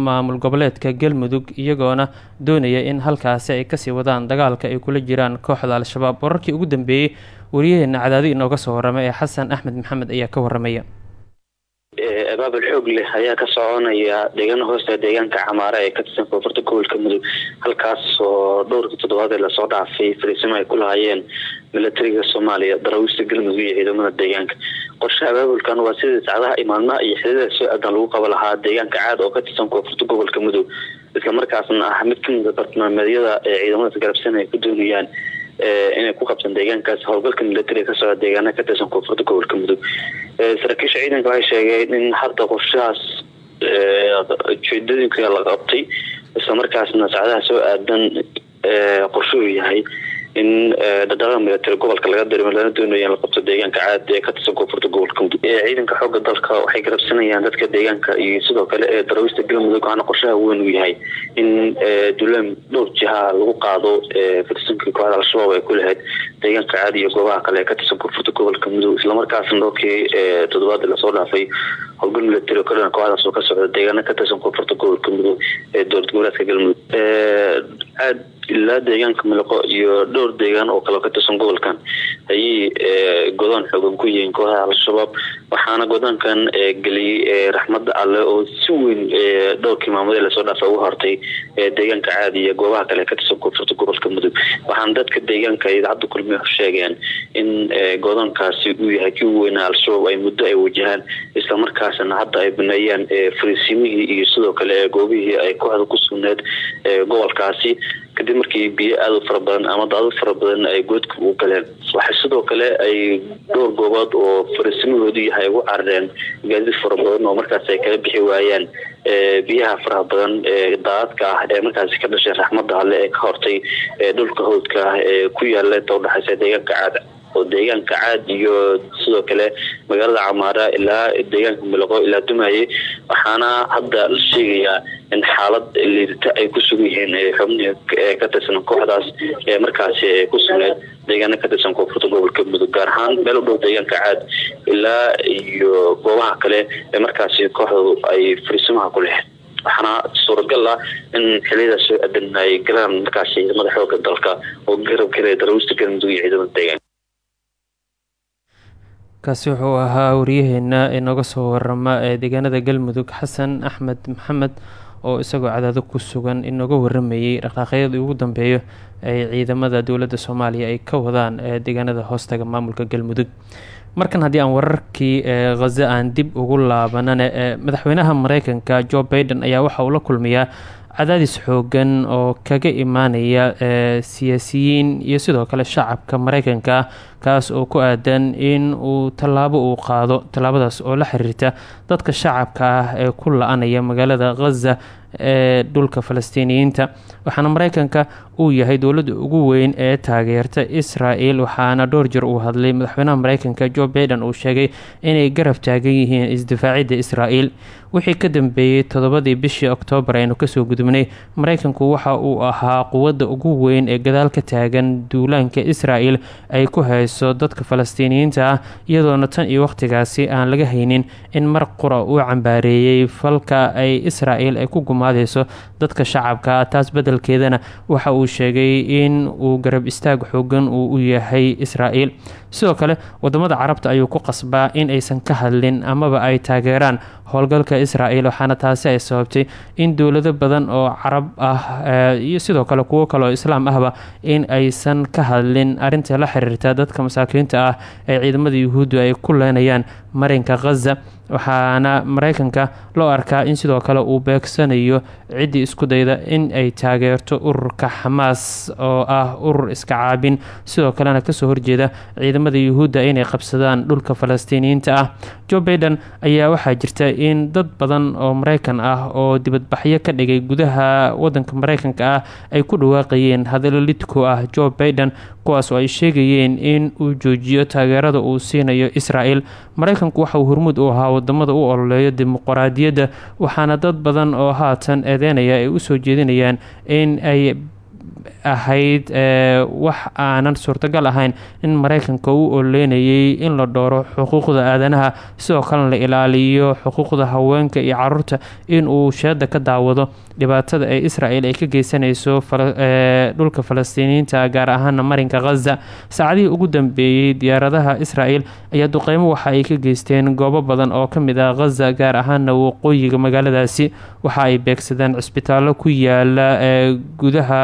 maamul goboleedka galmudug iyagoona doonaya in halkaasi ay ka sii wadaan dagaalka ay kula jiraan kooxda al-shabaab wararkii ugu dambeeyey wariyaheena cadaadi inooga soo warramay ee xasan axmed maxamed ayaa ka waramaya abaabul xoog leh ayaa ka soconaya deegaana hoosta deegaanka camaara ee ka tirsan koonfurta gobolka mudug halkaas oo dhowrkii toddobaadee la soo dhaafay fariisimo ay ku lahaayeen milatariga soomaaliya daraawiista galmudug iyo ciidamada deegaanka. Qorshe abaabulkan waa sidii sacdaha imaadna iyo xididada soo aadan lagu qaba lahaa deegaanka caad oo ka tirsan koonfurta gobolka mudug. Isla markaasna ah mid kamida bartilmaameedyada ee ciidamada garabsan ay ku doonayaan inay ku qabsan deegaankaas howlgalka milatariga ka socda deegaana ka tirsan koonfurta gobolka mudug saraakiisha ciidanka waxay sheegeen in hadda qorshahaas ujeedooyinka la qabtay isla markaasna sacdaha soo aadan qorshuhu yahay in dhaqdhaqaqa milatari gobolka laga darimo lana doonayo in la qabto deegaanka caad ee ka tirsan koonfurta gobolka. Mudug ciidanka xooga dalka waxay garabsanayaan dadka deegaanka iyo sidoo kale ee darawista galmudug waxaana qorshaha weyn uu yahay in dulaan dhowr jiha lagu qaado farisinka kooxda al-shabaab ay ku lahayd deegaanka caad iyo goobaha kale ee ka tirsan koonfurta gobolka mudug islamarkaasna dhowrkii toddobaadii la soo dhaafay howlgal milatari oo kalena kooxdaas oo ka socda deegaana ka tirsan koonfurta gobolka mudug ee dowlad goboleedka galmudug caad ilaa deegaanka miliqo iyo dhowr deegaan oo kale ka tirsan gobolkan. Ayay godoon xoogan ku yihiin kooxda al-shabaab waxaana godoonkan geliyey raxmadda alle oo si weyn dhowrkii maamude la soo dhaafa uga hortay deegaanka caadi iyo goobaha kale ka tirsan koonfurta gobolka mudug. Waxaana dadka deegaanka idaacadda kulmiye sheegeen in godoonkaasi uu yahay kii u al-shabaab ay muddo ay wajahaan islamarkaasna hadda ay baneeyaan fariisimihii iyo sidoo kale goobihii ay kooxda ku sugneed gobolkaasi kadib markii biyo aada u fara badan ama daado fara badan ay goodka u galeen. Waxay sidoo kale ay dhowr goobood oo fariisimahoodu yahay ugu carareen gaadiid fara badan oo markaas ay kala bixi waayaan biyaha faraha badan ee daadadka ah ee markaasi ka dhashay raxmadda alle ee ka hortay dhulka hawdka ah ee ku yaalla inta udhexaysa deegaanka caada oo deegaanka caad iyo sidoo kale magaalada camaara ilaa deegaanka miliqo ilaa dumaye waxaana hadda la sheegayaa in xaalad liidata ay ku sugan yihiin xubnii ka tirsan kooxdaas ee markaasi ku sugneed deegaana ka tirsan koonfurta gobolka mudug gaar ahaan meel u dhow deegaanka caad ilaa iyo goobaha kale ee markaasi kooxdu ay fariisimaha ku leheen waxaana suuragal ah in xiliyada soo aadan ay galaan markaasi ciidamada xooga dalka oo garab kale darawista galmudug iyo ciidamada deegaanka kaasi wuxuu ahaa wariyaheena inooga soo warama ee deegaanada galmudug xasan axmed maxamed oo isagoo cadaado ku sugan inooga waramayey dhaqaaqyadii ugu dambeeyo ay ciidamada dowladda soomaaliya ay ka wadaan ee deegaanada hoostaga maamulka galmudug. Markan haddii aan wararkii ee khaza aan dib ugu laabanane ee madaxweynaha mareykanka jo baiden ayaa waxa uu la kulmayaa cadaadis xoogan oo kaga imaanaya ee siyaasiyiin iyo sidoo kale shacabka mareykanka kaas oo ku aadan in uu tallaabo uu qaado tallaabadaas oo la xiriirta dadka shacabka ah ee ku la-anaya magaalada khaza ee dhulka falastiiniyiinta. Waxaana mareykanka uu yahay dowladda ugu weyn ee taageerta israel waxaana dhowr jir uu hadlay madaxweynaha mareykanka jo baiden uu sheegay inay garab taagan yihiin isdifaacidda israel wixii ka dambeeyey toddobadii bishii oktoobar aynu ka soo gudubnay mareykanku waxa uu ahaa quwadda ugu weyn ee gadaal ka taagan duulaanka israel ay ku hayso dadka falastiiniyiinta ah iyadoona tan iyo wakhtigaasi aan laga haynin in mar qura uu cambaareeyey falka ay israel ay ku gumaadeyso dadka shacabka taas beddelkeedana waxa uu sheegay in uu garab istaag xoogan uu u yahay israel sidoo kale waddamada carabta ayuu ku qasbaa in aysan ka hadlin amaba ay taageeraan howlgalka israel waxaana taasi ay sababtay in dowlado badan oo carab ah iyo sidoo kale kuwo kale oo islaam ahba in aysan ka hadlin arinta la xiriirta dadka masaakiinta ah ee ciidamada yuhuuddu ay ku leenayaan marinka khaza waxaana mareykanka loo arkaa in sidoo kale uu beegsanayo ciddii isku dayda in ay taageerto ururka xamaas oo ah urur iska caabin. Sidoo kalena ka soo horjeeda ciidamada yuhuudda inay qabsadaan dhulka falastiiniyiinta ah. Jo baiden ayaa waxaa jirta in dad badan oo mareykan ah oo dibadbaxyo ka dhigay gudaha wadanka mareykanka ah ay ku dhawaaqayeen hadallo lidku ah. Jo baiden kuwaas oo ay sheegayeen in uu joojiyo taageerada uu siinayo israel mareykanku waxa uu hormuud u ahaa waddamada u ololeeyo dimuqraadiyadda waxaana dad badan oo haatan eedeynaya ay u soo jeedinayaan in ay ahayd wax aanan suurtagal ahayn in mareykanka u ololeynayay in la dhooro xuquuqda aadanaha sidoo kalena la ilaaliyo xuquuqda haweenka iyo carruurta in uu sheeda ka daawado dhibaatada ee israel ay ka geysanayso dhulka falastiiniyiinta gaar ahaana marinka khaza saacadihii ugu dambeeyey diyaaradaha israel ayaa duqeymo waxa ay ka geysteen goobo badan oo ka mid ah khaza gaar ahaana waqooyiga magaaladaasi. Waxa ay beegsadeen cisbitaallo ku yaalla ee gudaha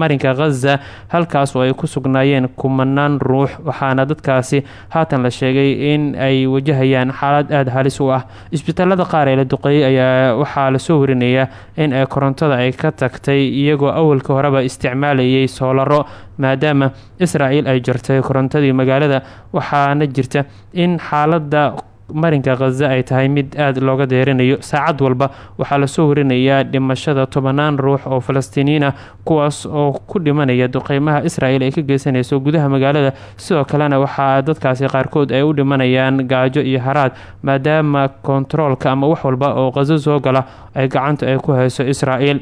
marinka khaza halkaas oo ay ku sugnaayeen kumanaan ruux waxaana dadkaasi haatan la sheegay in ay wajahayaan xaalad aada halis u ah. Isbitaalada qaar ee la duqeeyey ayaa waxaa la soo warinayaa in ay korontada ay ka tagtay iyagoo awalka horeba isticmaalayay soolaro maadaama israel ay jartay korontadii magaalada. Waxaana jirta in xaaladda marinka khaza ay tahay mid aada looga deerinayo saacad walba. Waxaa la soo warinayaa dhimashada tobanaan ruux oo falastiiniyiin ah kuwaas oo ku dhimanaya duqeymaha israel ay ka geysanayso gudaha magaalada. Sidoo kalena waxaa dadkaasi qaarkood ay u dhimanayaan gaajo iyo haraad maadaama kontaroolka ama wax walba oo khazo soo gala ay gacanta ay ku hayso israel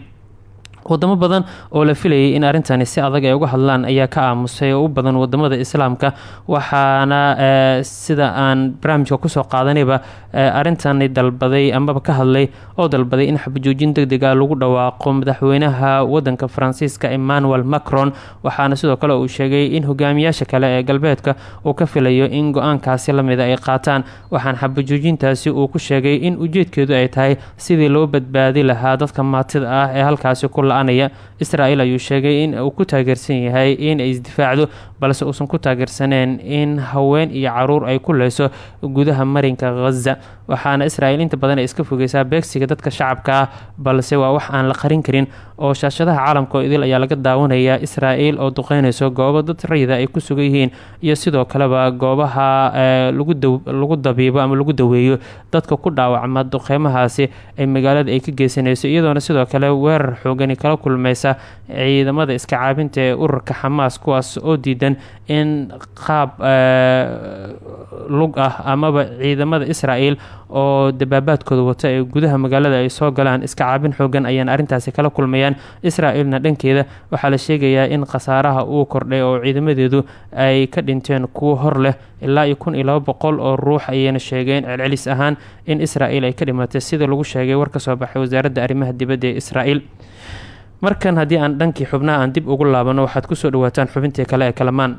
wadamo badan oo la filayay in arrintani si adag ay uga hadlaan ayaa ka aamusay u badan waddamada islaamka. Waxaana sida aan barnaamijka ku soo qaadanayba arrintani dalbaday amaba ka hadlay oo dalbaday in xabajoojin deg deg a lagu dhawaaqo madaxweynaha wadanka faransiiska emmanuel macron. Waxaana sidoo kale uu sheegay in hogaamiyaasha kale ee galbeedka uu ka filayo in go'aankaasi lamida ay qaataan. Waxaan xabajoojintaasi uu ku sheegay in ujeedkeedu ay tahay sidii loo badbaadi lahaa dadka maatida ah ee halkaasi la-anaya israel ayuu sheegay in uu ku taageersan yahay in ay isdifaacdo balse uusan ku taageersaneen in haween iyo carruur ay ku leyso gudaha marinka khaza waxaana israel inta badan iska fogeysaa beegsiga dadka shacabka balse waa wax aan la qarin karin oo shaashadaha caalamka oo idil ayaa laga daawanayaa israel oo duqeynayso goobo dad rayida ay ku sugan yihiin iyo sidoo kaleba goobaha lagu dabiibo ama lagu daweeyo dadka ku dhaawacma duqeymahaasi ay magaalada ay ka geysanayso iyadoona sidoo kale weerar xoogani kala kulmeysa ciidamada iska caabinta ee ururka xamaas kuwaas oo diidan in qaab lug ah amaba ciidamada israel oo dabaabaadkooda wata ee gudaha magaalada ay soo galaan iska caabin xoogan ayaan arrintaasi kala kulmayaan. Israel-na dhankeeda waxaa la sheegayaa in khasaaraha uu kordhay oo ciidamadeedu ay ka dhinteen kuwo hor leh. Ilaa iyo kun iyo laba boqol oo ruux ayayna sheegeen celcelis ahaan in israel ay ka dhimatay sida lagu sheegay war ka soo baxay wasaaradda arrimaha dibadda ee israel markan haddii aan dhankii xubnaha aan dib ugu laabano waxaad ku soo dhawaataan xubintii kale ee kalamaan.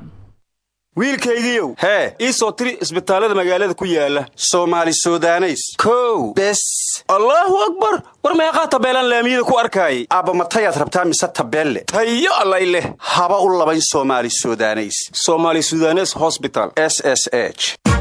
Wiilkaygiiow hee ii soo tiri isbitaallada magaalada ku yaalla soomaali sudaneys. Kow bes. Allaahu akbar! War meeqaa tabeelaan laamiyada ku arkaayay? Aabba matayaad rabtaa mise tabeelle? Tayo allay leh. Haba u labayn soomaali sudaneys. Somaali sudanes hosbital s s h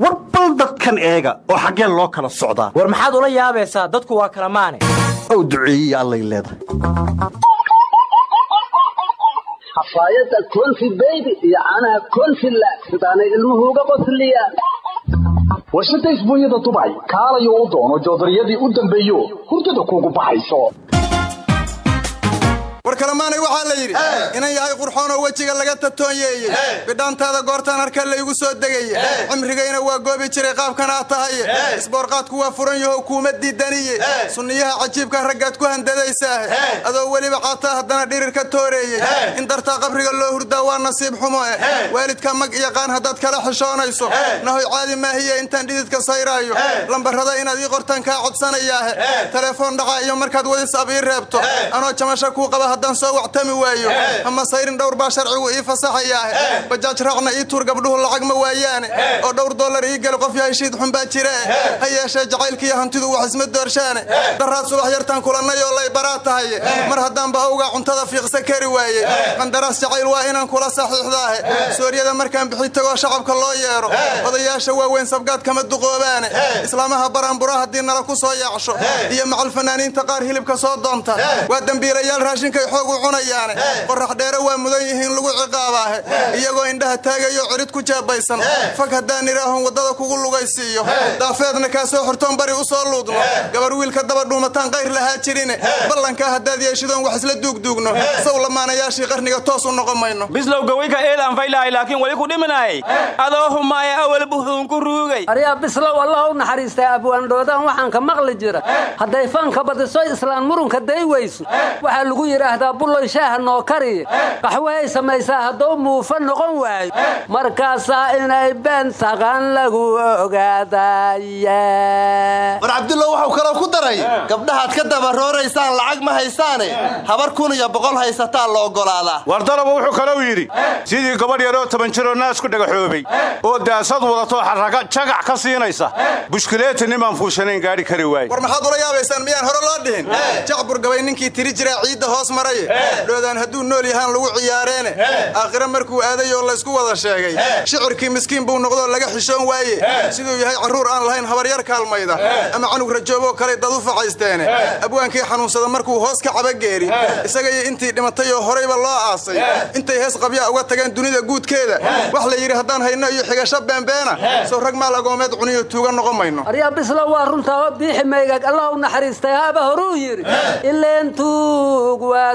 war bal dadkan eega oo xaggee loo kala socdaa. War maxaad ula yaabaysaa? Dadku waa kala maane. Ow duceeyiya allay leedahay. Xafaayadda konfi beybi iyo caanaha konfi laag sidaanay ilmuhu uga qosliyaan warshadda isbuunyada dubay kaalayo u doono joodariyadii u dambeeyo hurdada kuugu baxayso war kalemaanay waxaa la yidhi inan yahay qurxoonoo wejiga laga tatoonyeeyey. Bidhaantaada goortaan arka laygu soo degaya cimrigayna waa goobi jiray qaabkanaa tahaye isboorqaadku waa furan yaho kuuma diidaniye. Sunniyaha cajiibka raggaad ku handadaysaahe adoo weliba caataa haddana dhirir ka tooreeyey. In dartaa qabriga loo hurdaa waa nasiib xumo eh. Waalidka mag iyo qaan haddaad kala xishoonayso. Nahoy caadi maahiye intaan dhididka sayraayo. Lambarrada inaad ii qortaan kaa codsanayaahe telefoon dhaca iyo markaad wadis ab ii reebto anoo jamasha kuu qaba haddaan soo wactami waayo ama sayrin dhowr baa sharcigu ii fasaxayaahe bajaaj raacna ii tuur gabdhuhu lacag ma waayaane oo dhowr dollar ii geli qof yahay shiid xun baa jire ha yeeshee jacaylkiiyo hantidu wax isma doorshaane daraad subax yartaan kulannay oo lay baraa tahay mar haddaanba awgaa cuntada fiiqsa kari waaye qandaraas jacayl waa inaan kula saxiixdaahe sooryada markaan bixi tagoo shacabka loo yeero odayaasha waaweyn sabgaad kama duqoobaane islaamaha baraanbura haddii nala ku soo yaacsho iyo macal fanaaniinta qaar hilibka soo doonta waa dembiilayaal raashinkay xoog u cunayaane. Qorax dheere waa mudan yihiin lagu ciqaabaahe. Iyagoo indhaha taagayo cidhid ku jeebaysan fag haddaan idhaahon waddada kugu lugaysiiyo. Daafeedna kaa soo xortoon bari u soo luudno. Gabar wiilka daba dhuumataan qayr lahaa jirine. Ballankaa haddaad yeeshidoon wax isla duugduugno saw lamaanayaashii qarniga toos u noqon mayno. Bislow gawayka eedaan faylahay laakiin wali ku dhiminaayay adoo humaaya awal buxuun ku ruugay. Aryaa bislow allah u naxariistay abwaandhoodaan waxaan ka maqli jira. Hadday fanka badiso islaan murunka day weyso waxaa lagu yidhaahdaa bulloy shaaha noo kariya qaxwehay samaysaa hadduu muufa noqon waayo. Markaasaa inay been taqan lagu ogaadaya war cabdullo wuxuu kaloo ku daray gabdhahaad ka dabarooraysaan lacag ma haysaane. Habar kun iyo boqol haysataa la oggolaadaa war dalaba wuxuu kalou yidhi sidii gabadh yaroo toban jiroo naas ku dhagaxoobay oo daasad wadatoo xarraga jagac ka siinaysa. Bushkuleeta nimaan fuushanayn gaadhi kari waaye. War maxaad ula yaabaysaan miyaan hore loo dhihin? Jacbur gabay ninkii tiri jiraa ciidda hoos maraye dhoodaan hadduu nool yahaan lagu ciyaareene aakhire markuu aaday oo laysku wada sheegay. Shicirkii miskiin buu noqdoo laga xishoon waaye siduu yahay carruur aan lahayn habaryar kaalmayda. Ama canug rajooboo kale dad u facaysteene abwaankii xanuunsada markuu hoos ka cabageeri isagaiyo intii dhimatay oo horayba loo aasay. Intay hees qabyaa uga tageen dunida guudkeeda. Wax la yidhi haddaan hayno iyo xigasho beenbeena sow rag maal agoomeed cuniyo tuuga noqon mayno. Aryaa bislow waa runtaa oo biixi maygag allah u naxariistay haaba horuu yidhi ileen tuug waa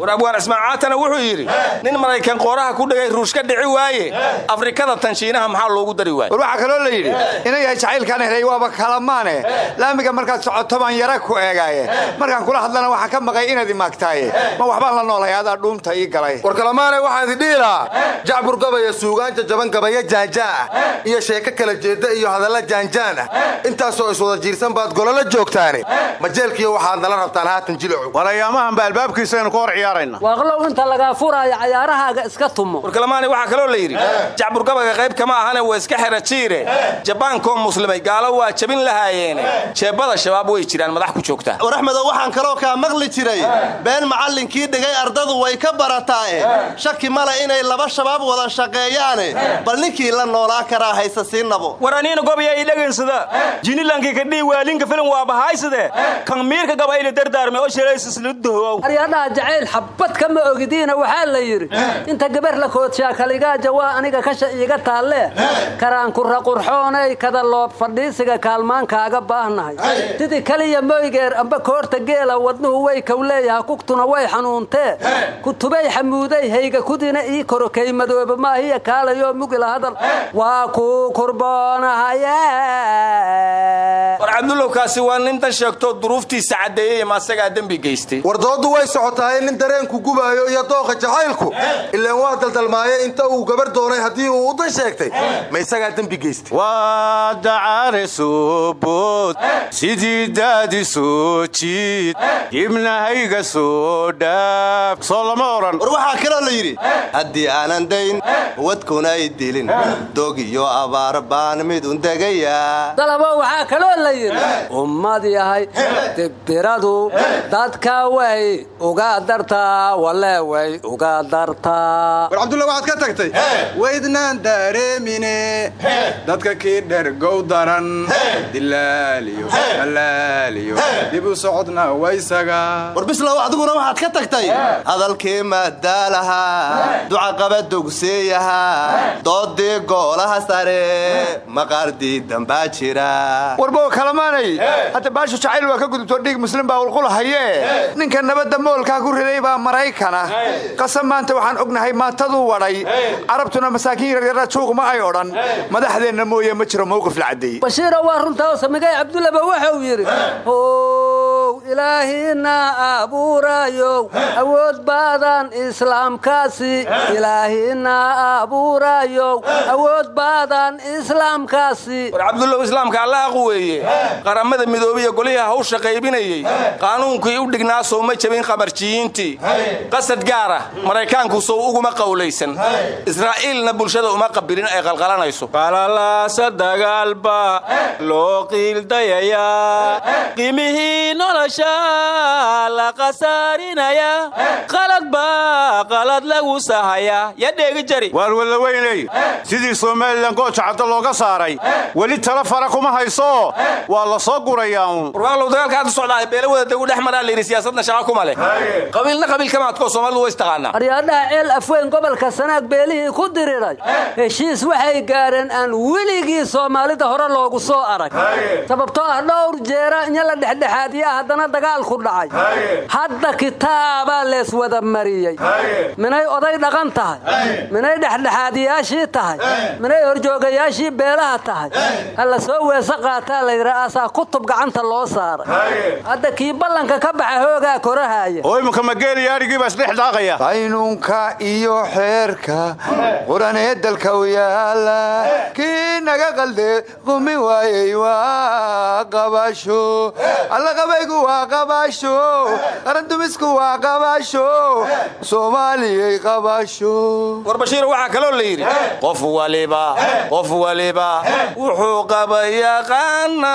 war abwaan ismaacaatana wuxuu yidhi nin maraykan qooraha ku dhigay ruush ka dhici waaye. Afrikada tanshiinaha maxaa loogu dari waaye? War waxaa kaloo la yidhi inay yahay jacaylkaan helay waaba kalamaane laamiga markaad socoto baan yara ku eegaaye. Markaan kula hadlana waxaan ka maqay inaad imaagtaaye ma waxbaan la noolahay adaa dhuunta ii galay. War kalamaane waxaan idin dhihi lahaa jacbur gabaya suugaanta jaban gabaya jaanjaa ah iyo sheeko kala jeedda iyo hadalla jaanjaan ah. Intaasoo iswada jiirsan baad golola joogtaane. Majeelkiiyo waxaad nala rabtaan haatan jilocu war ayaamahanba albaabkiisaynu ka hor ciyaarayna. Waaqlow inta lagaa furaayo cayaarahaaga iska tumo. Warkalamaani waxaa kaloo la yidhi jacbur gabaga qayb kama ahane waa iska xera jiire. Jabaankoo muslimay gaalo waa jabin lahaayeene. Jeebbada shabaab way jiraan madax ku joogta war axmedow waxaan kaloo kaa maqli jiray been macallinkii dhigay ardadu way ka barataae. Shaki male inay laba shabaab wada shaqeeyaane bal ninkii la noolaa karaa haysa sii nabo. War aniina gobaya ii dhegaynsada jinilankii kadhii waalinka filim waa bahaysade kan miirka gaba ila dardaarme oo shalaysisludohow aryadhaha jacayl xabad kama ogidiina waxaa la yidhi inta gabar la koodshaa kaligaaja waa aniga kasha iiga taalle. Karaankurra qurxoonay kada loob fadhiisiga kaalmaankaaga baahnahay. Sidii kaliya moygeer amba koorta geela wadnuhu way kow leeyaha kugtuna way xanuuntee. Kutubay xamuuday hayga kudina ii korokay madooba maahiya kaalayoo mugila hadal. Waa kuu kurboonahaye war cabdulowkaasi waa nin dan sheegtoo duruuftiisa caddeeyey ma asagaa dembi geystay. War dooddu way socotaay nin dareenku gubaayo iyo dooqa jacaylku. Ilaan waa daldalmaaye inta uu gabar doonay haddii uu u dan sheegtay. Ma isagaa dembi geystay? Waa dacaare soo bood sidii daadi soo jiid ibnahayga soo dhaaf. Soo lama odhan war waxaa kaloo la yidhi haddii aanan dayn wadkuna ay dilin. Dog iyo abaar baan mid undegayaa dalabo waxaa kaloo la yidhi ummad yahay dibiradu dadka way uga dartaa wale way uga dartaa war cabdulla waxaad ka tagtay? Waydnaan dareemine dadka kii dhergow daran. Dilaaliyo halaaliyo dib u socodna waysaga war bislow adiguna waxaad ka tagtay? Hadalkii maadaalaha ducaqaba dugseeyaha doodii goolaha sare? Maqaardii dambaa jira? Warbow kalamaanay? Hadda baashu jacayl waa ka gudubtoo dhiig muslim baa ulqulahaye ninka nabadda moolkaa ku riday baa maraykana qasab maanta waxaan ognahay maataduu wadhay carabtuna masaakiin yaryara juuqma ay odhan. Madaxdeenna mooye ma jiro mowqif la caddeeyey bashiiro waa runtaa oo samigay cabdullaba wuxuu yidhi ilaahina abuurayow awood baadan islaamkaasi ilaahina abuurayow awood baadan islaamkaasi. War cabdullow islaamka alla aqu weeye. Qaramada midoobiya golihii hawsha qaybinayey qaanuunkii u dhignaa sow ma jabin qamarjiyiintii qasad gaara maraykaanku sow uguma qowlaysan israa'iilna bulshada uma qabilin ay qalqalanayso. Qalalaasa dagaalba loo qiildayayaa qiimihii nolosha la khasaarinaya qalad baa qalad lagu sahayaa ya dheegi jari. Waar wadaweyney sidii somalilan gooja caddo looga saaray. Weli tala fara kuma hayso. Waa la soo gurayaa uun warwaaqlow dagaalka hadda socdaa beele wada degu dhex maraa layidhi siyaasadna shaqa kuma leh qabiilna qabiil kama adkoo soomaalidu way istaqaanaa. Aryaadhaha ceel afweyn gobolka sanaag beelihii ku diriray. Heshiis waxay gaareen aan weligii soomaalida hore loogu soo arag. Sababtoo ah dhowr jeera inya la dhexdhexaadiya haddana dagaalku dhacay. Hadda kitaabaa lees wada mariyey. Minay oday dhaqan tahay. Minay dhexdhexaadiyaashii tahay. Minay horjoogayaashii beelaha tahay. Ha la soo weese qaataa layidha asaa kutub gacanta loo saaray hadda kii ballanka ka baxa hoogaa korahaya oo iminka mageeliya adhigii baa isdhex daaqaya? Qaynuunka iyo xeerka quranee dalka u yaalla. Kii naga qalde qumi waayey waa qabasho. Allaqabaygu waa qabasho qarandumisku waa qabasho. Soomaaliyay qabasho. War bashiir waxaa kaloo la yidhi qof waliba qof waliba wuxuu qaba yaqaana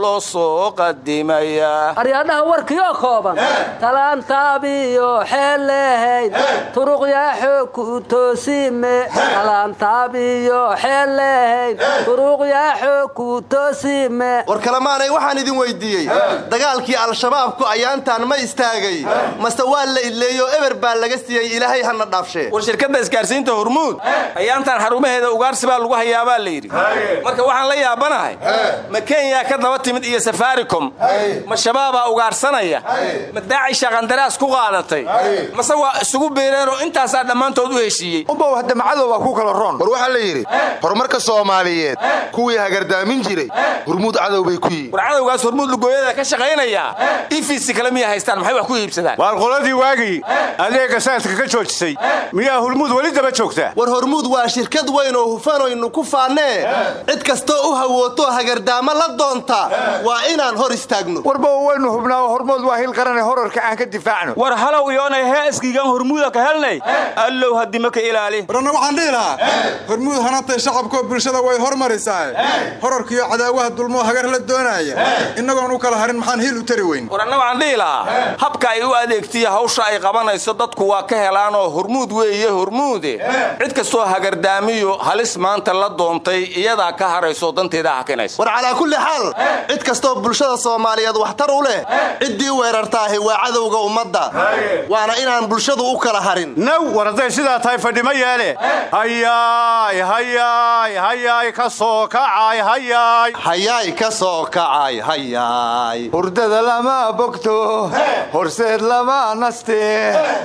loo soo qadimayaa aryaadhaha warkiioo kooban. Talaantaabiyo xeellehayd turuqyaaxoo ku toosime. Talaantaabiyo xeellehayd turuqyaaxoo ku toosime. War kalemaanay waxaan idin weydiiyey. Dagaalkii al-shabaabku ayaantaan ma istaagay. Mase waa la idleeyo eber baa laga siiyey ilaahay hana dhaafshee war shirkadda isgaarsiinta hormuud ayaantaan xarumaheeda ugaarsi baa lagu hayaabaa la yidhi. Marka waxaan la yaabanahay ma kenya ka daba timid iyo safaricom ma shabaabaa ugaarsanaya ma daacisha qandaraas ku qaadatay? Mase waa isugu beereenoo intaasaa dhammaantood u heshiiyey? Macadow baa ku kala roon. War waxaa la yidhi horumarka soomaaliyeed kuwii hagardaamin jiray hurmuud cadow bay ku yihiin war cadowgaas hormuud lugooyada ka shaqaynayaa? Ifisi kale miya haystaan maxay wax ku iibsadaan? Waar qoladii waagii adeega saadka ka joojisay miyaa hurmuud weli daba joogtaa? War hormuud waa shirkad weyn oo hufanaynu ku faannee cid kastoo u hawooto hagardaamo la doonta waa inaan hor istaagno warba waynu hubnaa hormood waa hil qarane horarka aan ka difaacno. War halow iyoonay heeskiigan hormuuda ka helnay allow haddima ka ilaali. Waranna waxaan dhihi lahaa hormuud hanatay shacabkoo bulshada way hormarisaa. Horarkiiyo cadaawaha dulmoo hagar la doonaaya innagoon u kala harin maxaan hiil u tari weyn. Waranna waxaan dhihi lahaa habka ay u adeegtiya hawsha ay qabanayso dadku waa ka helaanoo hormuud weeye hormuude cid kastoo hagardaamiyo halis maanta la doontay iyadaa ka harayso danteeda hakinaysa war calaa kulli xaal cid kastoo bulshada soomaaliyeed waxtar u leh. Ciddii weerartaahi waa cadowga ummadda. Waana inaan bulshadu u kala harin. Naw war hadday sidaa tahay fadhimo yeele. Hayaay hayaay hayaay ka soo kacay hayaay. Hayaay ka soo kacay hayaay. Hurdada lama bogto horseed lama naste.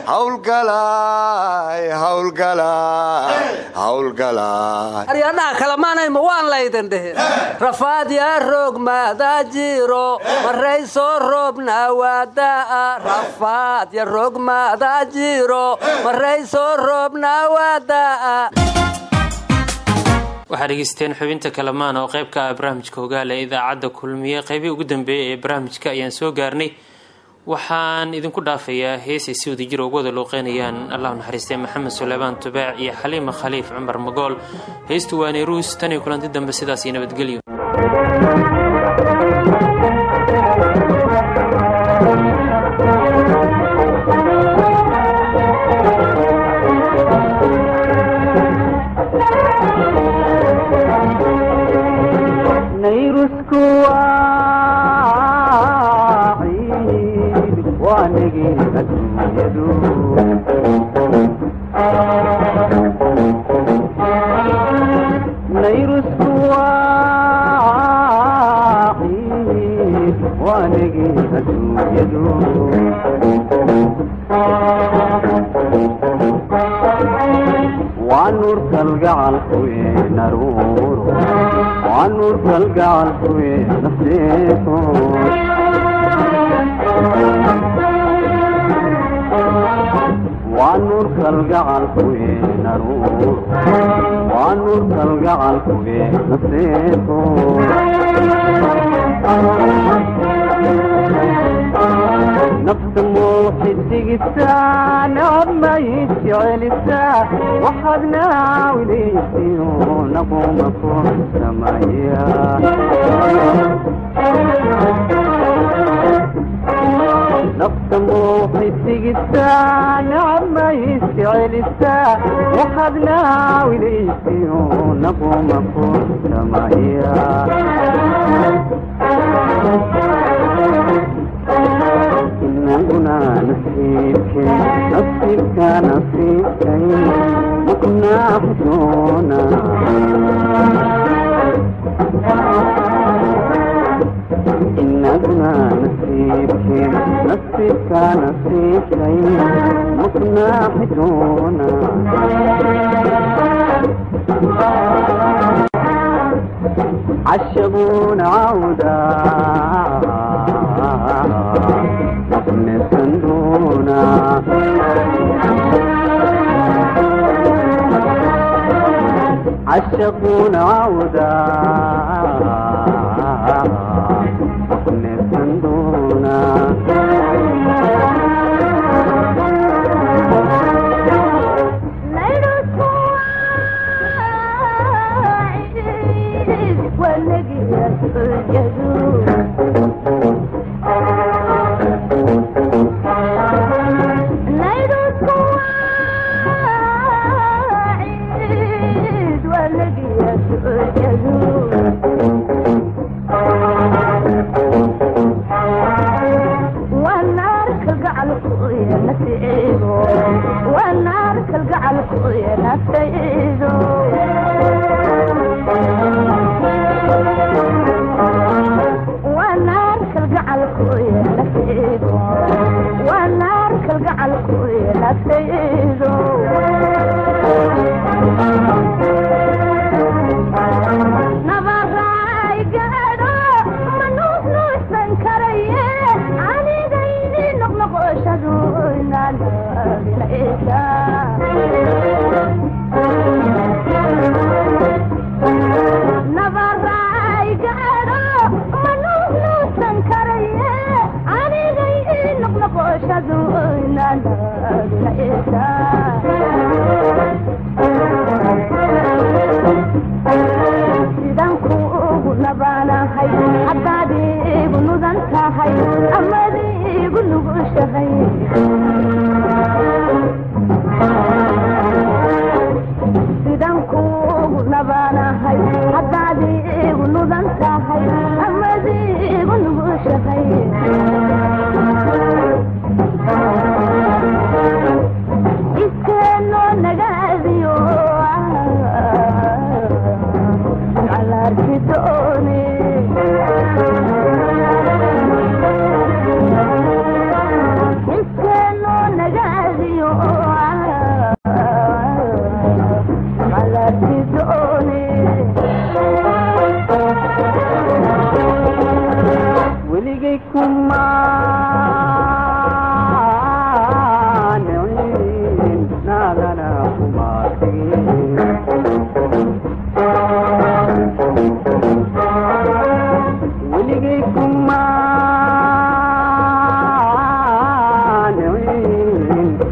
Hawlgalay hawlgalay hawlgalay aryaadhaha kalemaanayma waan laydin dhihin rafaad yaa roog maadaa jiro maray soo roobna waada'a rafaad ya roog maadaa jiro. Maray soo roobna waada'a waxaad dhegeysteen xubinta kalamaan oo qayb ka ah barnaamijka hogaala ee idaacadda kulmiye. Qaybihii ugu dambeeyay ee barnaamijka ayaan soo gaarnay. Waxaan idinku dhaafayaa heesay si wadajir ugu wada looqeynayaan allahu naxariistay maxamed suleymaan tubaac iyo xaliima khaliif cumar magool. Heestu waa neyruus tan iyo kulanti dambe sidaas iyo nabadgelyo algacalkuwe naruuro waa nuurka algacalkuwe nafseeko waa nuurka algacalkuwe naruuro waa nuurka algacalkuwe naseexo nafta muuxidigisaa nabmayd jecelisaa waxaad naawileysiyo naquma ku samaya nafta muuxidigisaa nabmayd jecelisaa waxaad naawileysiyo naquma ku ina cunaa nasiibke nasiibka nasiibkay maqnaa xusoona ina cunaa nasiibke nasiibka nasiibkay maqnaa xusoona عشقونا عودا نقمة دونا عشقون عودا ku yelataydo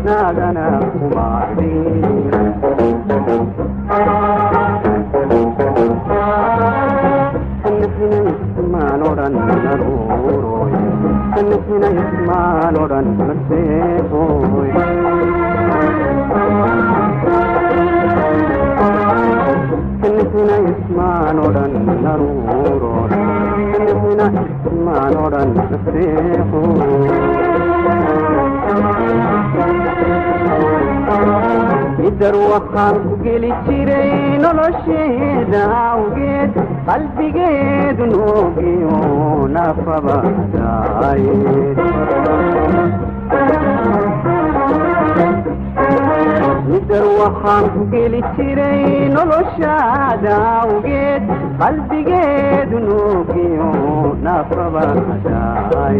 naagana uma maan odhan marseekoy kanifina ismaan odhan naruuroon kanifina ismaan odhan marseekoy midar waxaan ku geli jiray nolosheeda awgeed qalbigeedu noogiyo nafabadaye midar waxaan ku geli jiray noloshaada awgeed qalbigeedu noogiyo naafabadaay